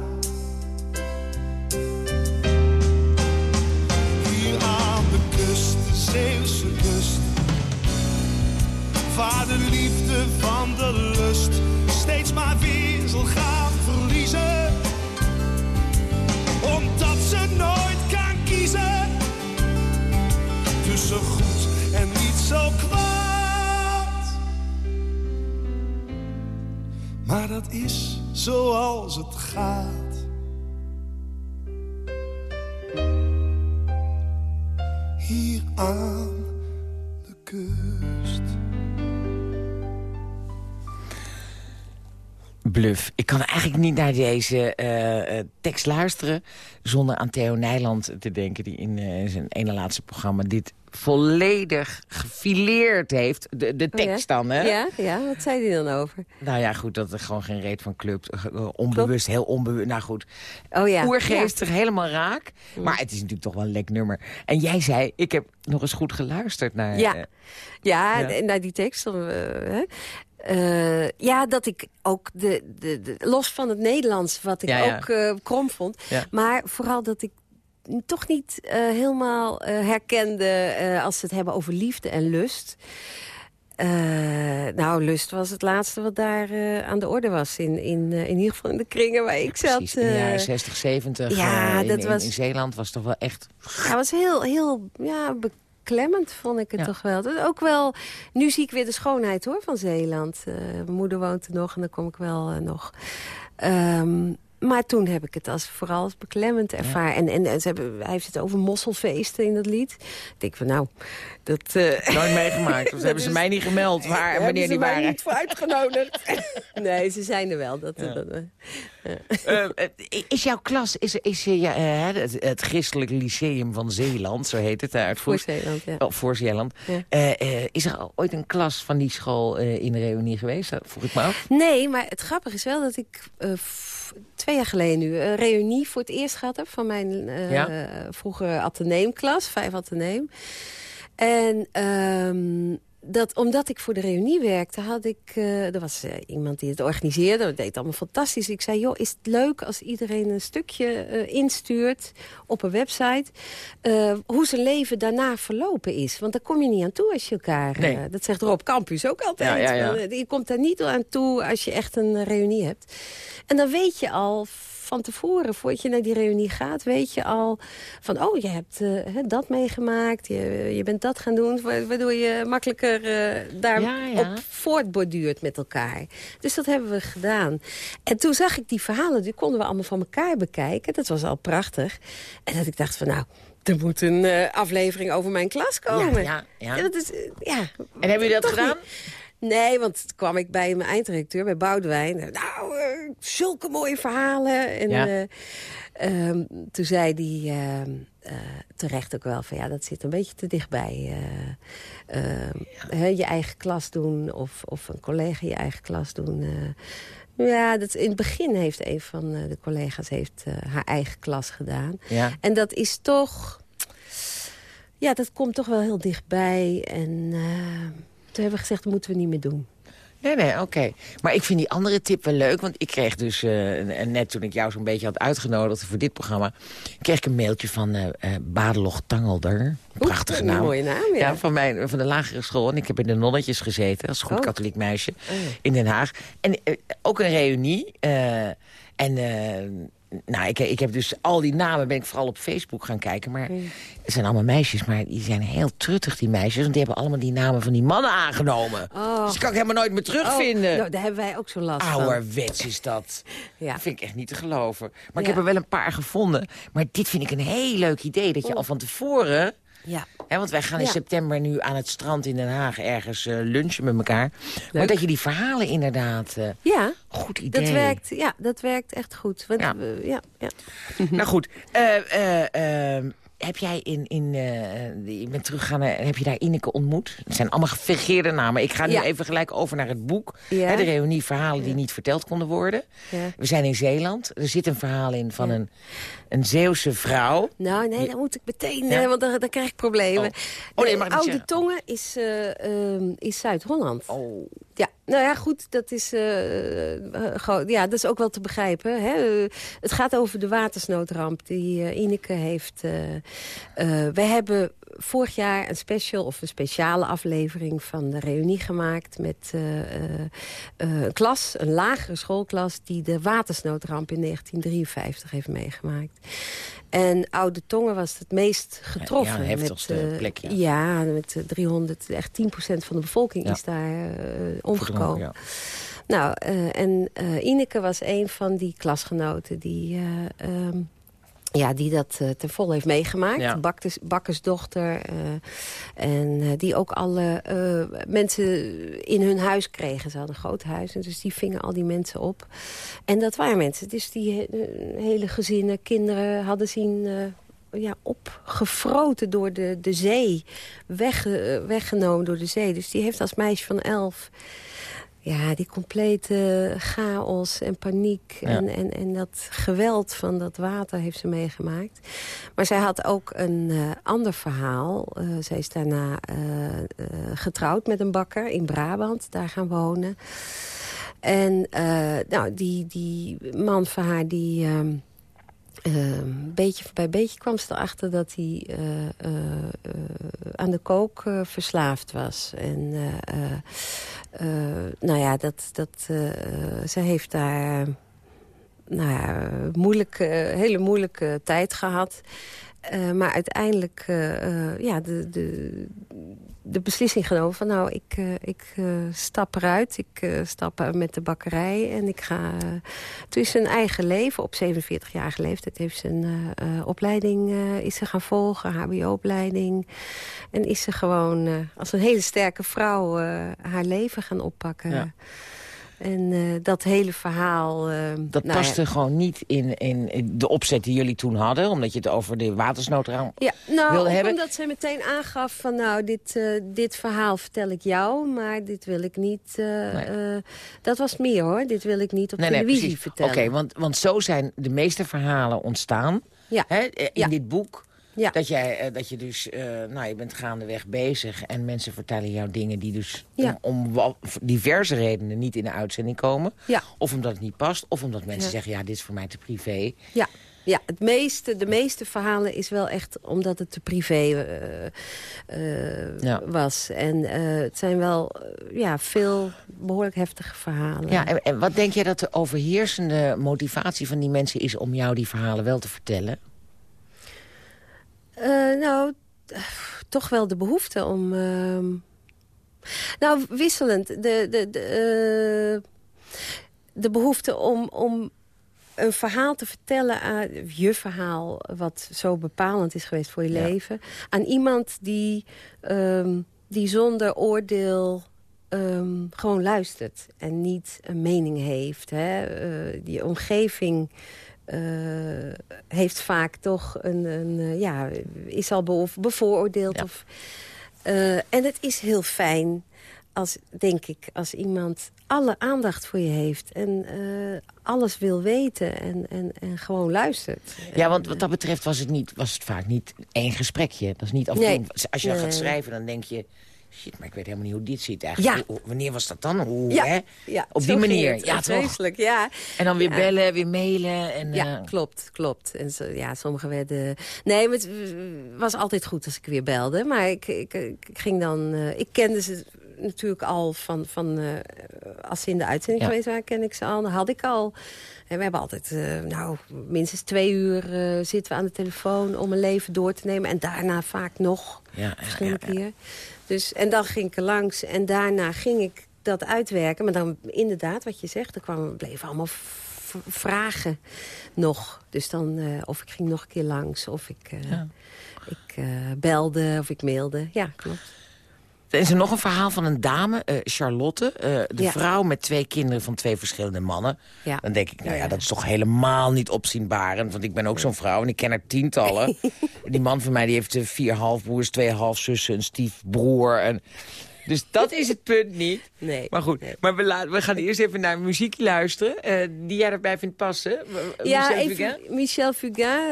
Is zoals het gaat. Hier aan de kust. Bluff. Ik kan eigenlijk niet naar deze eh, eh, tekst luisteren... zonder aan Theo Nijland te denken... die in eh, zijn ene laatste programma dit volledig gefileerd heeft. De, de Oh ja? tekst dan, hè? Ja, ja, wat zei hij dan over? Nou ja, goed, dat er gewoon geen reet van club. eh, onbewust, heel onbewust. Nou goed, Oh ja. oergeestig, helemaal raak. Maar het is natuurlijk toch wel een lek nummer. En jij zei, ik heb nog eens goed geluisterd naar... Ja. eh, Ja, naar die tekst. eh, hè. Eh, ja, dat ik ook, de, de, de, los van het Nederlands, wat ik Ja, ja. ook eh, krom vond. Ja. Maar vooral dat ik toch niet eh, helemaal eh, herkende eh, als ze het hebben over liefde en lust. Nou, lust was het laatste wat daar aan de orde was. In, in, in ieder geval in de kringen waar ik zat. Precies, in de jaren eh, 60, 70. ja, in, dat in- was- in Zeeland was toch wel echt... Ja, was heel, heel ja, beklemmend, vond ik het Ja. toch wel. Ook wel. Nu zie ik weer de schoonheid hoor van Zeeland. Mijn moeder woont er nog en dan kom ik wel nog. Ehm, maar toen heb ik het als, vooral als beklemmend ervaren. En, en, en ze hebben, hij heeft het over mosselfeesten in dat lied. Ik denk van nou, dat... eh, Nooit meegemaakt. Of Dat hebben ze is- mij niet gemeld waar en hebben wanneer ze die mij waren. niet voor uitgenodigd. nee, ze zijn er wel. Dat, Ja. dat, eh, Eh, is jouw klas, is, is je, ja, het, het Christelijk Lyceum van Zeeland, zo heet het, uit voor Zeeland, ja. oh, voor Zeeland. Ja. Is er ooit een klas van die school in de reunie geweest? Dat vroeg ik me af. Nee, maar het grappige is wel dat ik twee jaar geleden nu een reunie voor het eerst gehad heb van mijn eh Ja? vroegere ateneemklas, vijf ateneem. En ehm, dat omdat ik voor de reunie werkte, had ik... eh, er was eh, iemand die het organiseerde, dat deed allemaal fantastisch. Ik zei, joh, is het leuk als iedereen een stukje eh, instuurt op een website... hoe zijn leven daarna verlopen is. Want daar kom je niet aan toe als je elkaar... Nee. dat zegt Rob Campus ook altijd. Ja, ja, ja. Je komt daar niet aan toe als je echt een reunie hebt. En dan weet je al van tevoren, voordat je naar die reunie gaat... weet je al van, oh, je hebt eh, dat meegemaakt, je, je bent dat gaan doen... wa- waardoor je makkelijker eh, daar Ja, voortborduurt met elkaar. Dus dat hebben we gedaan. En toen zag ik die verhalen, die konden we allemaal van elkaar bekijken. Dat was al prachtig. En dat ik dacht van, nou... Er moet een eh, aflevering over mijn klas komen. ja, ja. dat is, ja. En hebben jullie dat gedaan? niet. Nee, want toen kwam ik bij mijn eindredacteur, bij Boudewijn. Nou, eh, zulke mooie verhalen. En Ja. eh, ehm, toen zei hij ehm, eh, terecht ook wel van... ja, dat zit een beetje te dichtbij. eh, ehm, je eigen klas doen of, of een collega je eigen klas doen... ja, dat, in het begin heeft een van de collega's heeft, haar eigen klas gedaan. Ja. En dat is toch... Ja, dat komt toch wel heel dichtbij. En toen hebben we gezegd, dat moeten we niet meer doen. Nee, nee, oké. Maar ik vind die andere tip wel leuk. Want ik kreeg dus, eh, net toen ik jou zo'n beetje had uitgenodigd voor dit programma... kreeg ik een mailtje van eh eh Badeloch Tangelder. Prachtige een naam. mooie naam, ja. van, mijn, van de lagere school. En ik heb in de nonnetjes gezeten, als goed Oh. katholiek meisje, Oh. in Den Haag. En ook een reunie. en nou, ik, ik heb dus al die namen ben ik vooral op Facebook gaan kijken. Maar het zijn allemaal meisjes, maar die zijn heel truttig, die meisjes. Want die hebben allemaal die namen van die mannen aangenomen. Oh. Dus die kan ik helemaal nooit meer terugvinden. Oh, nou, daar hebben wij ook zo last van. Ouderwets is dat. Ja. Dat vind ik echt niet te geloven. Maar ik heb er wel een paar gevonden. Maar dit vind ik een heel leuk idee. Dat je al van tevoren... Ja. Want wij gaan in Ja. september nu aan het strand in Den Haag... ergens eh, lunchen met elkaar. Maar dat je die verhalen inderdaad... eh, Ja, goed idee. dat werkt, ja, dat werkt echt goed. Want, Ja. ja, ja. Nou goed, eh, heb jij in... in eh, je bent teruggegaan naar- en heb je daar Ineke ontmoet? Het zijn allemaal gefingeerde namen. Ik ga nu Ja. even gelijk over naar het boek. Ja. Hè, de reunie verhalen die niet verteld konden worden. We zijn in Zeeland. Er zit een verhaal in van een, een Zeeuwse vrouw. Nou, nee, dan moet ik meteen, eh, want dan, dan krijg ik problemen. Oh. Oh, nee, De mag Oude zeggen. Tongen is, eh, ehm, is Zuid-Holland. Oh. Ja, nou ja, goed, dat is, eh, eh, gewoon- ja, dat is ook wel te begrijpen. Hè? Eh, het gaat over de watersnoodramp die eh, Ineke heeft. eh eh, wij hebben vorig jaar een special of een speciale aflevering van de reunie gemaakt... met eh, eh, eh, een klas, een lagere schoolklas... die de watersnoodramp in 1953 heeft meegemaakt. En Oude Tongen was het meest getroffen. Ja, heftigste met, eh, plek, ja. Ja, met eh, 300, echt 10% van de bevolking Ja. is daar eh, omgekomen. Ja. Nou, eh, en eh, Ineke was een van die klasgenoten die, eh, ehm, ja, die dat eh, ten volle heeft meegemaakt. Ja. Bakkers, bakkersdochter. eh, en eh, die ook alle mensen in hun huis kregen. Ze hadden een groot huis, en dus die vingen al die mensen op. En dat waren mensen, dus die he- hele gezinnen, kinderen hadden zien... ja, opgefroten door de, de zee. Wegge- weggenomen door de zee. Dus die heeft als meisje van elf... Ja, die complete chaos en paniek Ja. en, en, en dat geweld van dat water heeft ze meegemaakt. Maar zij had ook een eh, ander verhaal. Eh, zij is daarna eh, eh, getrouwd met een bakker in Brabant, daar gaan wonen. En eh, nou, die, die man van haar, die... ehm, Ehm, beetje bij beetje kwam ze erachter dat hij eh, eh, aan de kook verslaafd was. En nou ja, dat, dat, ze heeft daar nou ja, moeilijke, hele moeilijke tijd gehad. Eh, maar uiteindelijk uh, uh, ja, de, de, de beslissing genomen van... nou, ik, uh, ik stap eruit, ik stap met de bakkerij en ik ga... toen is een eigen leven, op 47-jarige leeftijd... heeft een opleiding is ze gaan volgen, hbo-opleiding. En is ze gewoon als een hele sterke vrouw haar leven gaan oppakken... En uh, dat hele verhaal... Uh, dat nou paste ja. gewoon niet in, in de opzet die jullie toen hadden... omdat je het over de watersnoodramp ja, nou, wilde hebben? omdat zij meteen aangaf van... nou, dit, uh, dit verhaal vertel ik jou, maar dit wil ik niet... Nee. dat was meer, hoor. Dit wil ik niet op nee, televisie nee, vertellen. Oké, okay, want, want zo zijn de meeste verhalen ontstaan. Ja. Hè, in ja. dit boek... Ja. Dat, jij, eh, dat je dus, eh, nou, je bent gaandeweg bezig en mensen vertellen jou dingen die dus Ja. om, diverse redenen niet in de uitzending komen. Ja. Of omdat het niet past, of omdat mensen zeggen, ja, dit is voor mij te privé. Ja, ja het meeste, de meeste verhalen is wel echt omdat het te privé eh, Ja. was. En het zijn wel ja, veel behoorlijk heftige verhalen. Ja, en, en wat denk jij dat de overheersende motivatie van die mensen is om jou die verhalen wel te vertellen? Eh, nou, toch wel de behoefte om... ehm, nou, wisselend. De, de, de, eh, de behoefte om, om een verhaal te vertellen aan je verhaal... wat zo bepalend is geweest voor je Ja. leven... aan iemand die, ehm, die zonder oordeel... ehm, gewoon luistert en niet een mening heeft. Hè? Eh, die omgeving heeft vaak toch een, een eh, ja, is al be- bevooroordeeld. Ja. Of, eh, en het is heel fijn als, denk ik, als iemand alle aandacht voor je heeft... en eh, alles wil weten en, en, en gewoon luistert. Ja, want wat dat betreft was het, niet, was het vaak niet één gesprekje. Dat is niet af Nee. Als je dan gaat schrijven, dan denk je... Shit, maar ik weet helemaal niet hoe dit zit eigenlijk. Ja. Wanneer was dat dan? Hoe, Ja, hè? ja, Op die manier. het. Ja, toch? Vreselijk, ja. En dan weer Ja. bellen, weer mailen. En, Ja, eh, klopt, klopt. En zo, ja, sommigen werden... Nee, maar het was altijd goed als ik weer belde. Maar ik, ik, ik ging dan... eh, ik kende ze natuurlijk al van... van eh, als ze in de uitzending Ja. geweest waren, ken ik ze al. Dan had ik al... En we hebben altijd, nou, minstens twee uur zitten we aan de telefoon... om een leven door te nemen. En daarna vaak nog, ja, ja, verschillende ja, ja. keer. Dus, en dan ging ik er langs. En daarna ging ik dat uitwerken. Maar dan inderdaad, wat je zegt, er kwamen, bleven allemaal vragen nog. Dus dan, eh, of ik ging nog een keer langs, of ik, eh, Ja. ik eh, belde, of ik mailde. Ja, klopt. Er is er nog een verhaal van een dame, eh, Charlotte. eh, de Ja. vrouw met twee kinderen van twee verschillende mannen. Ja. Dan denk ik, nou ja, Ja. dat is toch helemaal niet opzienbarend. Want ik ben ook zo'n vrouw en ik ken er tientallen. die man van mij die heeft eh, vier halfbroers, twee halfzussen, een stiefbroer. En... Dus dat is het punt niet. Nee. Maar goed, Nee. maar we, we gaan eerst even naar muziek luisteren. eh, die jij erbij vindt passen. Ja, Michel even Fugain? Michel Fugain.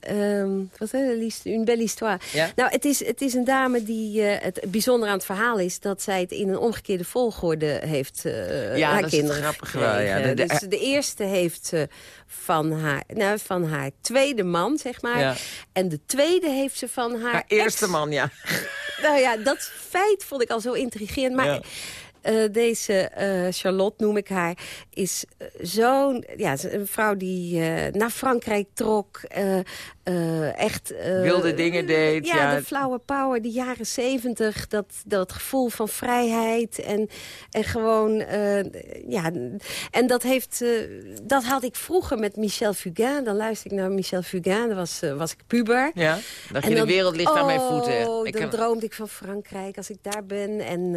ehm, ehm, wat is Une belle histoire. Ja? Nou, het is, het is een dame die... eh, het bijzondere aan het verhaal is dat zij het in een omgekeerde volgorde heeft eh Ja, haar dat is het kinderen grappige wel, ja. gekregen. De- de- dus de eerste heeft van haar, nou, van haar tweede man, zeg maar. Ja. En de tweede heeft ze van haar, Haar eerste ex. man, ja. Nou ja, dat feit vond ik al zo intrigerend. Maar Ja. eh, deze eh, Charlotte, noem ik haar, is eh, zo'n... Ja, ze- een vrouw die eh, naar Frankrijk trok. Eh, echt... eh, Wilde dingen deed, Ja, ja. de flower power, de jaren zeventig. Dat, dat gevoel van vrijheid. En, en gewoon... eh, ja, en dat heeft... dat had ik vroeger met Michel Fugain. Dan luisterde ik naar Michel Fugain. Dan was, was ik puber. ja. Dacht je, de wereld ligt aan mijn oh, voeten. Ik dan heb- droomde ik van Frankrijk als ik daar ben. En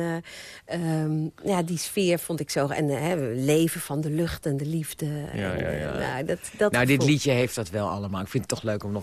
eh, ehm, ja, die sfeer vond ik zo... En leven van de lucht en de liefde. Ja, en, ja, ja. nou, dat, dat Nou, dit liedje heeft dat wel allemaal. Ik vind het toch leuk om nog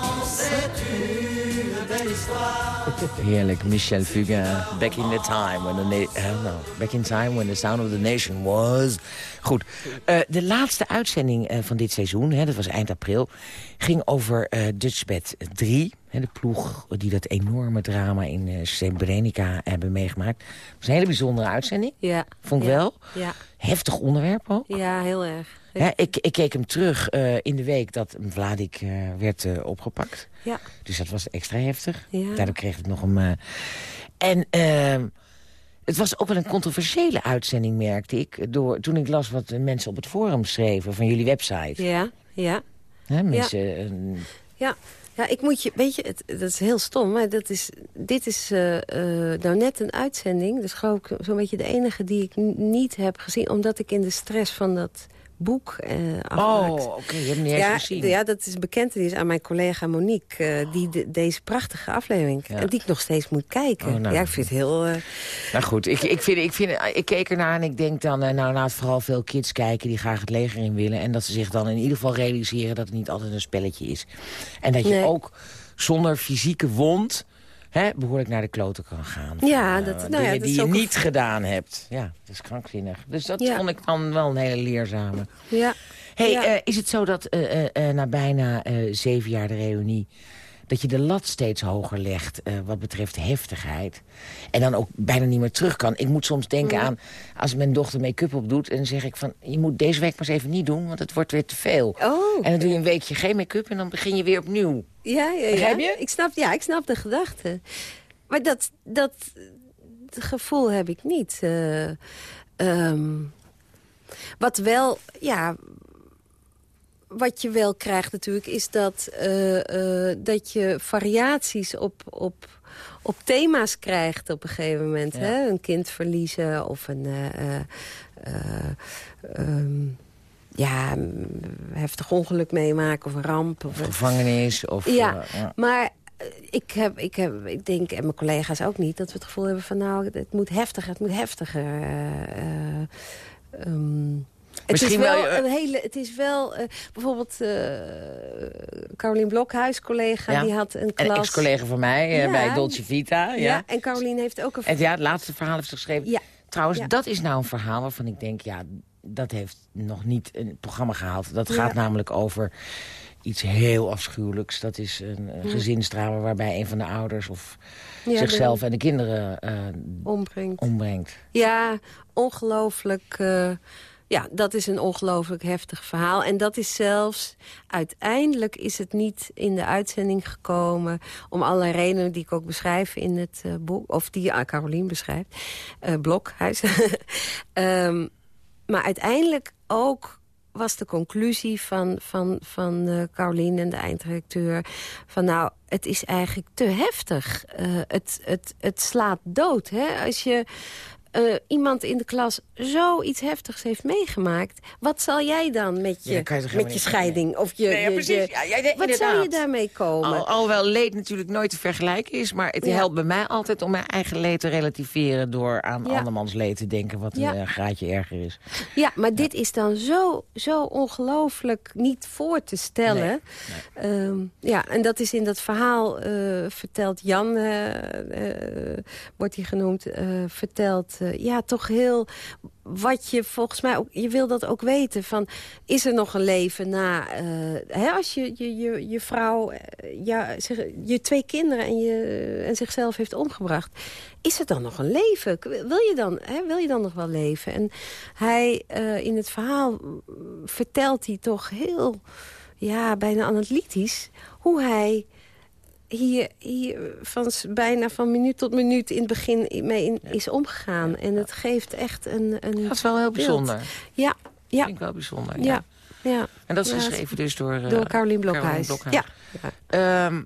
Heerlijk, Michel Fugain. Back in the time when the no, back in time when the sound of the nation was. Goed, eh, de laatste uitzending eh, van dit seizoen, hè, dat was eind april, ging over eh Dutchbed 3. Hè, de ploeg die dat enorme drama in Srebrenica hebben meegemaakt. Het was een hele bijzondere uitzending. Ja. Vond ik ja, wel. Ja. Heftig onderwerp ook. ja, heel erg. Hè, ik, ik keek hem terug eh, in de week dat Vladik eh, werd eh, opgepakt. Ja. Dus dat was extra heftig. Ja. Daardoor kreeg het nog een... en ehm, het was ook wel een controversiële uitzending, merkte ik. Door, toen ik las wat mensen op het forum schreven van jullie website. Ja, ja. Hè, mensen, Ja. Ja, ik moet je, weet je, het, dat is heel stom, maar dat is, dit is nou net een uitzending. Dus geloof ik zo'n beetje de enige die ik niet heb gezien, omdat ik in de stress van dat boek afraakte. Oh, oké, je hebt niet eens ja, gezien. Ja, dat is bekend. Die is aan mijn collega Monique, eh, die de- deze prachtige aflevering, Ja. en die ik nog steeds moet kijken. Oh, nou. Ja, ik vind het heel... eh, Nou goed, ik, ik, vind, ik, vind, ik keek ernaar en ik denk dan... nou, laat vooral veel kids kijken die graag het leger in willen... en dat ze zich dan in ieder geval realiseren dat het niet altijd een spelletje is. En dat je Nee. ook zonder fysieke wond... Hè, behoorlijk naar de kloten kan gaan. Ja, dat- eh, nou ja, dat die is je een- niet gedaan hebt. Ja, dat is krankzinnig. Dus dat Ja. vond ik dan wel een hele leerzame. ja. Hey, Ja. eh, is het zo dat eh, na bijna zeven jaar de reunie... dat je de lat steeds hoger legt eh, wat betreft heftigheid... en dan ook bijna niet meer terug kan? Ik moet soms denken Mm. aan als mijn dochter make-up opdoet... en dan zeg ik van, je moet deze week maar eens even niet doen... want het wordt weer te veel. Oh. En dan doe je een weekje geen make-up en dan begin je weer opnieuw. Ja, ja, ja. Je? Ik snap, ja, ik snap de gedachte. Maar dat, dat gevoel heb ik niet. eh, ehm, wat wel, ja... Wat je wel krijgt natuurlijk, is dat, eh, eh, dat je variaties op, op, op thema's krijgt op een gegeven moment. Ja. Hè? Een kind verliezen of een... eh, eh, eh, ehm, ja, heftig ongeluk meemaken of een ramp. Of een- Gevangenis of... ja, ja. maar ik, heb, ik, heb, ik denk, en mijn collega's ook niet... dat we het gevoel hebben van nou, het moet heftiger, het moet heftiger. eh, het is Misschien wel, wel een hele, het is wel, eh, bijvoorbeeld uh, Carolien Blokhuis, collega, Ja. die had een Een klas... ex-collega van mij eh, Ja. bij Dolce Vita. ja. Ja. en Carolien heeft ook een... En ja, het laatste verhaal heeft ze geschreven. Ja. Trouwens, Ja. dat is nou een verhaal waarvan ik denk... ja, dat heeft nog niet een programma gehaald. Dat Ja. gaat namelijk over iets heel afschuwelijks. Dat is een, een gezinsdrama waarbij een van de ouders... of Ja, zichzelf de- en de kinderen eh, ombrengt. ombrengt. Ja, ongelooflijk. eh, ja, dat is een ongelooflijk heftig verhaal. En dat is zelfs... Uiteindelijk is het niet in de uitzending gekomen... om allerlei redenen die ik ook beschrijf in het eh, boek... of die uh, Carolien beschrijft. eh Blokhuis. Ehm, maar uiteindelijk ook was de conclusie van, van, van Carolien en de eindredacteur... van nou, het is eigenlijk te heftig. Het, het, het slaat dood. Hè? Als je uh, iemand in de klas zoiets heftigs heeft meegemaakt... wat zal jij dan met je, Ja, met je scheiding? Of je, Nee, ja, je- precies. je- Ja, ja, nee, wat zou je daarmee komen? Al, alhoewel leed natuurlijk nooit te vergelijken is... maar het Ja. helpt bij mij altijd om mijn eigen leed te relativeren... door aan Ja. andermans leed te denken wat Ja. een eh, graadje erger is. Ja, maar dit is dan zo, zo ongelooflijk niet voor te stellen. Ehm, ja, en dat is in dat verhaal eh, vertelt Jan, eh, eh, wordt hij genoemd, eh, vertelt eh, ja toch heel wat je volgens mij ook, je wil dat ook weten van, is er nog een leven na, eh, hè, als je je, je, vrouw, eh, ja, je twee kinderen en, je, en zichzelf heeft omgebracht, is er dan nog een leven? Wil je dan, hè, wil je dan nog wel leven? En hij, in het verhaal vertelt hij toch heel, ja, bijna analytisch, hoe hij hier, hier van, bijna van minuut tot minuut in het begin mee in, is omgegaan. En het geeft echt een, een Dat is wel heel beeld. bijzonder. Ja, ja, Vind ik wel bijzonder, ja. ja. ja. En dat is Ja, geschreven dus door... eh, Door Carolien Blokhuis. Blokhuis. Ja. ja. Ehm,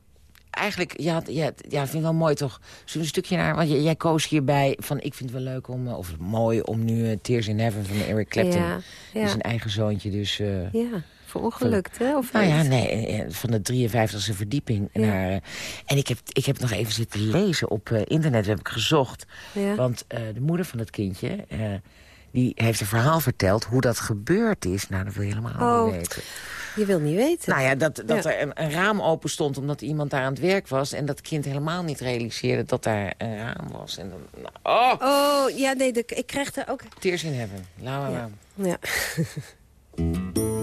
eigenlijk, ja, ja, ja, vind ik wel mooi toch. Een stukje naar, want jij, jij koos hierbij van ik vind het wel leuk om, eh, of mooi om nu uh, Tears in Heaven van Eric Clapton. Ja, ja. is een eigen zoontje, dus... Uh, ja, verongelukt, hè? Of nou ja, nee, van de 53e verdieping. Ja. Naar, uh, en ik heb, ik heb nog even zitten lezen op uh, internet, heb ik gezocht. Ja. Want uh, de moeder van het kindje, die heeft een verhaal verteld hoe dat gebeurd is. Nou, dat wil je helemaal oh. niet weten. Je wil niet weten. Nou ja, dat, dat Ja. er een, een raam open stond omdat iemand daar aan het werk was... en dat kind helemaal niet realiseerde dat daar een raam was. En dan, nou, oh, Oh, ja, nee, de, ik krijg er ook... tears in heaven. La, la, la. Ja.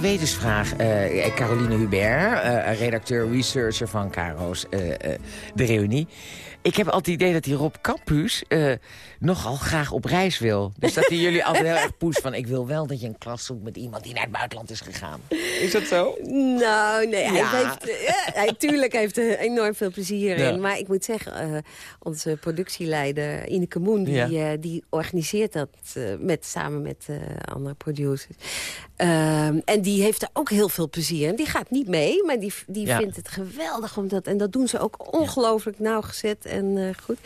gewetensvraag. Eh, Caroline Hubert, eh, redacteur, researcher van Caro's eh, eh, De Reunie. Ik heb altijd het idee dat die Rob Campus eh, nogal graag op reis wil. Dus dat hij jullie altijd heel erg poest van... ik wil wel dat je een klas zoekt met iemand die naar het buitenland is gegaan. Is dat zo? Nou, nee, hij heeft, hij, tuurlijk heeft er enorm veel plezier Ja. in. Maar ik moet zeggen, eh, onze productieleider Ineke Moen... die, Ja. eh, die organiseert dat met, samen met eh, andere producers. Ehm, en die heeft er ook heel veel plezier in. Die gaat niet mee, maar die, die Ja. vindt het geweldig. Omdat, en dat doen ze ook ongelooflijk nauwgezet en eh, goed.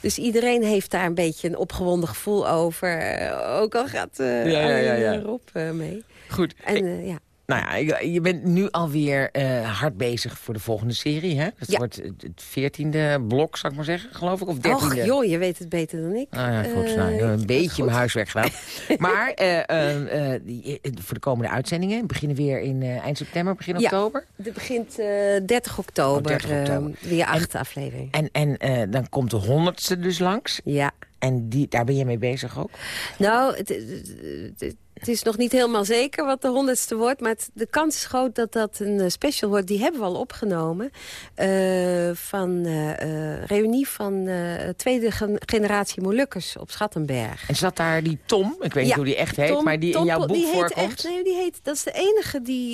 Dus iedereen heeft daar een beetje een opgewonden gevoel over. Eh, ook al gaat eh Ja, ja, Rob mee. Goed. En ja. Nou ja, je, bent nu alweer eh hard bezig voor de volgende serie, hè? Dat Ja. wordt het veertiende blok, zou ik maar zeggen, geloof ik, of dertiende. Och, joh, je weet het beter dan ik. Nou ja, volgens Eh, mij een wat beetje goed. mijn huiswerk gedaan. maar eh, eh, eh, die, eh, voor de komende uitzendingen beginnen weer in eh, eind september, begin Ja. oktober. Het begint eh 30 oktober, Oh, 30 oktober. eh, weer acht aflevering. En, en eh, dan komt de honderdste dus langs. Ja. En die, daar ben je mee bezig ook? Nou, het, het, het- het is nog niet helemaal zeker wat de honderdste wordt. Maar het- de kans is groot dat dat een eh, special wordt. Die hebben we al opgenomen. eh, van eh, reunie van tweede gen- generatie Molukkers op Schattenberg. En zat daar die Tom, ik weet niet hoe die echt heet, Tom- maar die in jouw boek die heet voorkomt? Echt, nee, die heet, dat is de enige die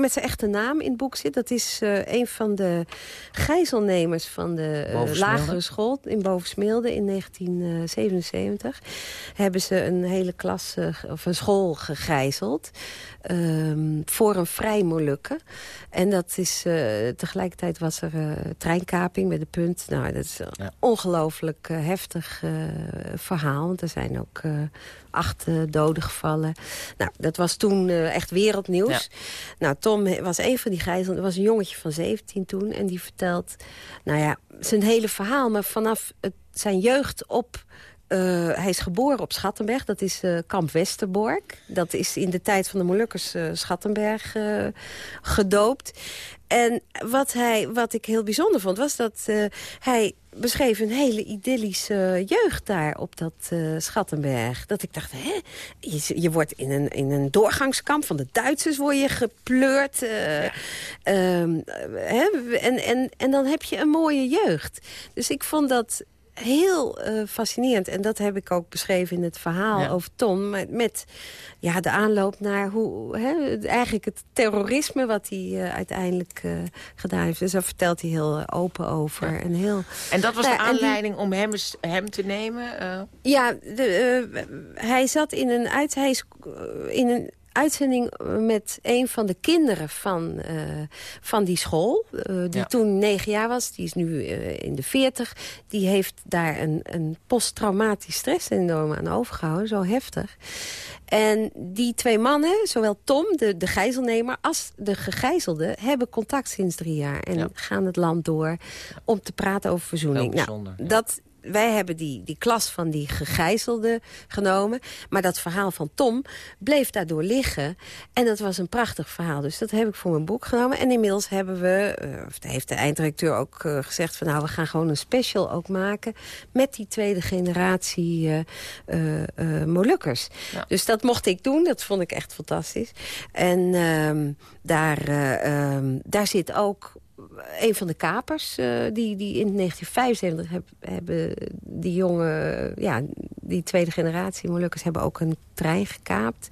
met zijn echte naam in het boek zit. Dat is een van de gijzelnemers van de lagere school in Bovensmilde in 1977. Hebben ze een hele klas eh, of een school gegijzeld ehm, voor een vrij Molukken. En dat is eh, tegelijkertijd was er eh, treinkaping met de punt. Nou, dat is een ongelooflijk heftig verhaal. Want er zijn ook acht doden gevallen. Nou, dat was toen echt wereldnieuws. Nou, Tom was een van die gijzelen. Er was een jongetje van 17 toen. En die vertelt, nou ja, zijn hele verhaal. Maar vanaf het, zijn jeugd op... eh, hij is geboren op Schattenberg, dat is eh, kamp Westerbork. Dat is in de tijd van de Molukkers eh, Schattenberg gedoopt. En wat, hij, wat ik heel bijzonder vond, was dat hij beschreef een hele idyllische jeugd daar op dat Schattenberg. Dat ik dacht, hè, je, je wordt in een, in een doorgangskamp van de Duitsers word je gepleurd. eh, ehm, hè, en, en, en dan heb je een mooie jeugd. Dus ik vond dat heel eh, fascinerend. En dat heb ik ook beschreven in het verhaal Ja. over Ton. Met, met ja, de aanloop naar hoe, hè, eigenlijk het terrorisme... wat hij eh, uiteindelijk eh, gedaan heeft. Dus daar vertelt hij heel open over. En, heel, En dat was Nou de die- aanleiding om hem, hem te nemen? ja, de, hij zat in een, uit, hij is, in een uitzending met een van de kinderen van, eh, van die school. eh, die Ja. toen negen jaar was. Die is nu eh, in de veertig. Die heeft daar een, een posttraumatisch stresssyndroom aan overgehouden. Zo heftig. En die twee mannen, zowel Tom, de, de gijzelnemer, als de gegijzelde... hebben contact sinds drie jaar en gaan het land door om te praten over verzoening. Nou, bijzonder, dat, wij hebben die, die klas van die gegijzelde genomen. Maar dat verhaal van Tom bleef daardoor liggen. En dat was een prachtig verhaal. Dus dat heb ik voor mijn boek genomen. En inmiddels hebben we, eh, of heeft de einddirecteur ook eh, gezegd... van nou, we gaan gewoon een special ook maken... met die tweede generatie eh, Molukkers. Dus dat mocht ik doen. Dat vond ik echt fantastisch. En ehm, daar, eh, ehm, daar zit ook een van de kapers, eh, die, die in 1975 heb, hebben die jonge, ja, die tweede generatie Molukkers hebben ook een trein gekaapt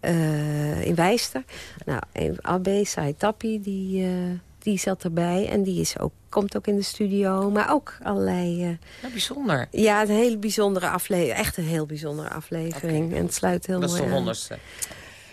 eh, in Wijster. Nou, Abbe Saitapi, die, eh, die zat erbij en die is ook, komt ook in de studio, maar ook allerlei... Ja, bijzonder. ja, een hele bijzondere aflevering. Echt een heel bijzondere aflevering. En het sluit heel Dat is mooi de aan. honderdste.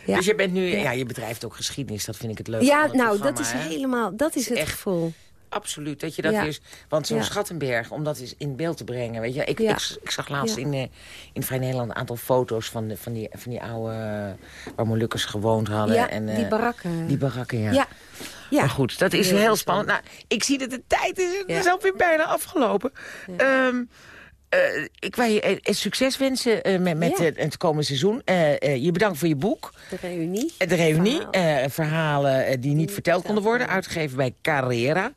Ja. Dus je bent nu, ja. Ja. je bedrijft ook geschiedenis. Dat vind ik het leuk. Ja, het nou, dat is hè? helemaal, dat is het echt gevoel. Absoluut, dat je dat Ja. is. Want zo'n. Schattenberg, om dat eens in beeld te brengen. Weet je, ik, ik, ik zag laatst in, eh, in Vrij Nederland een aantal foto's van, de, van, die, van die oude... eh, waar Molukkers gewoond hadden. Ja, en, eh, die barakken. Die barakken, ja. Ja. Maar goed, dat is Heel heel spannend. Nou, ik zie dat de tijd is, Ja. is alweer bijna afgelopen. Ehm, eh, ik wil je eh, succes wensen eh, met, met Ja. eh, het komende seizoen. Eh, eh, je bedankt voor je boek. De reunie. De reunie, Verhalen. eh, verhalen eh, die niet verteld konden worden, uitgegeven bij Carrera.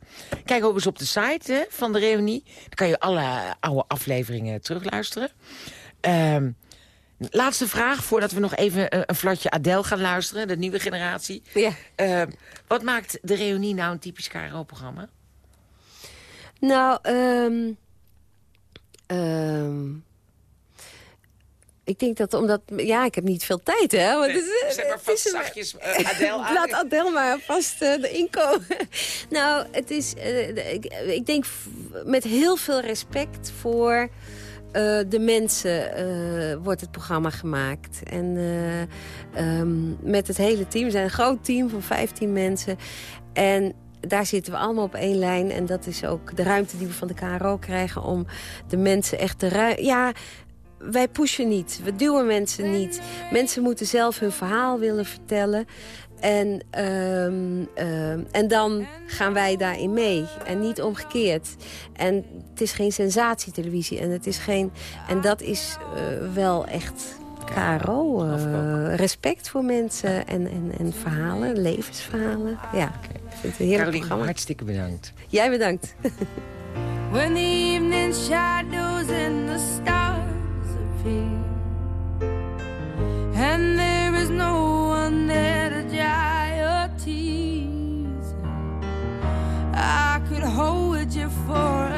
Kijk ook eens op de site hè, van de reunie. Dan kan je alle oude afleveringen terugluisteren. Ehm, laatste vraag, voordat we nog even eh, een flatje Adele gaan luisteren, de nieuwe generatie. Ja. Ehm, wat maakt de reunie nou een typisch KRO-programma? Nou, ehm ehm, ik denk dat omdat... Ja, ik heb niet veel tijd, hè? Want het is, Zeg maar vast zachtjes eh, Adele aan. Laat Adel maar vast de inkomen. nou, het is... eh, ik, ik denk met heel veel respect voor... eh, de mensen wordt het programma gemaakt. En eh, ehm, met het hele team. We zijn een groot team van 15 mensen. En daar zitten we allemaal op één lijn. En dat is ook de ruimte die we van de KRO krijgen... om de mensen echt te. Ja, wij pushen niet. We duwen mensen niet. Mensen moeten zelf hun verhaal willen vertellen. En, ehm, ehm, en dan gaan wij daarin mee. En niet omgekeerd. En het is geen sensatietelevisie. En, het is geen, en dat is eh, wel echt KRO. eh, respect voor mensen en, en, en verhalen, levensverhalen. Ja, ik vind het een heerlijk Caroline, hartstikke bedankt. Jij bedankt. When the evening shadows and the stars appear and there is no one there to dry your tears. I could hold you for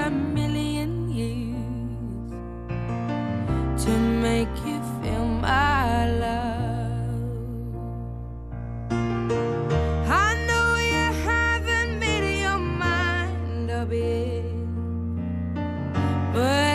make you feel my love. I know you haven't made your mind up yet, but.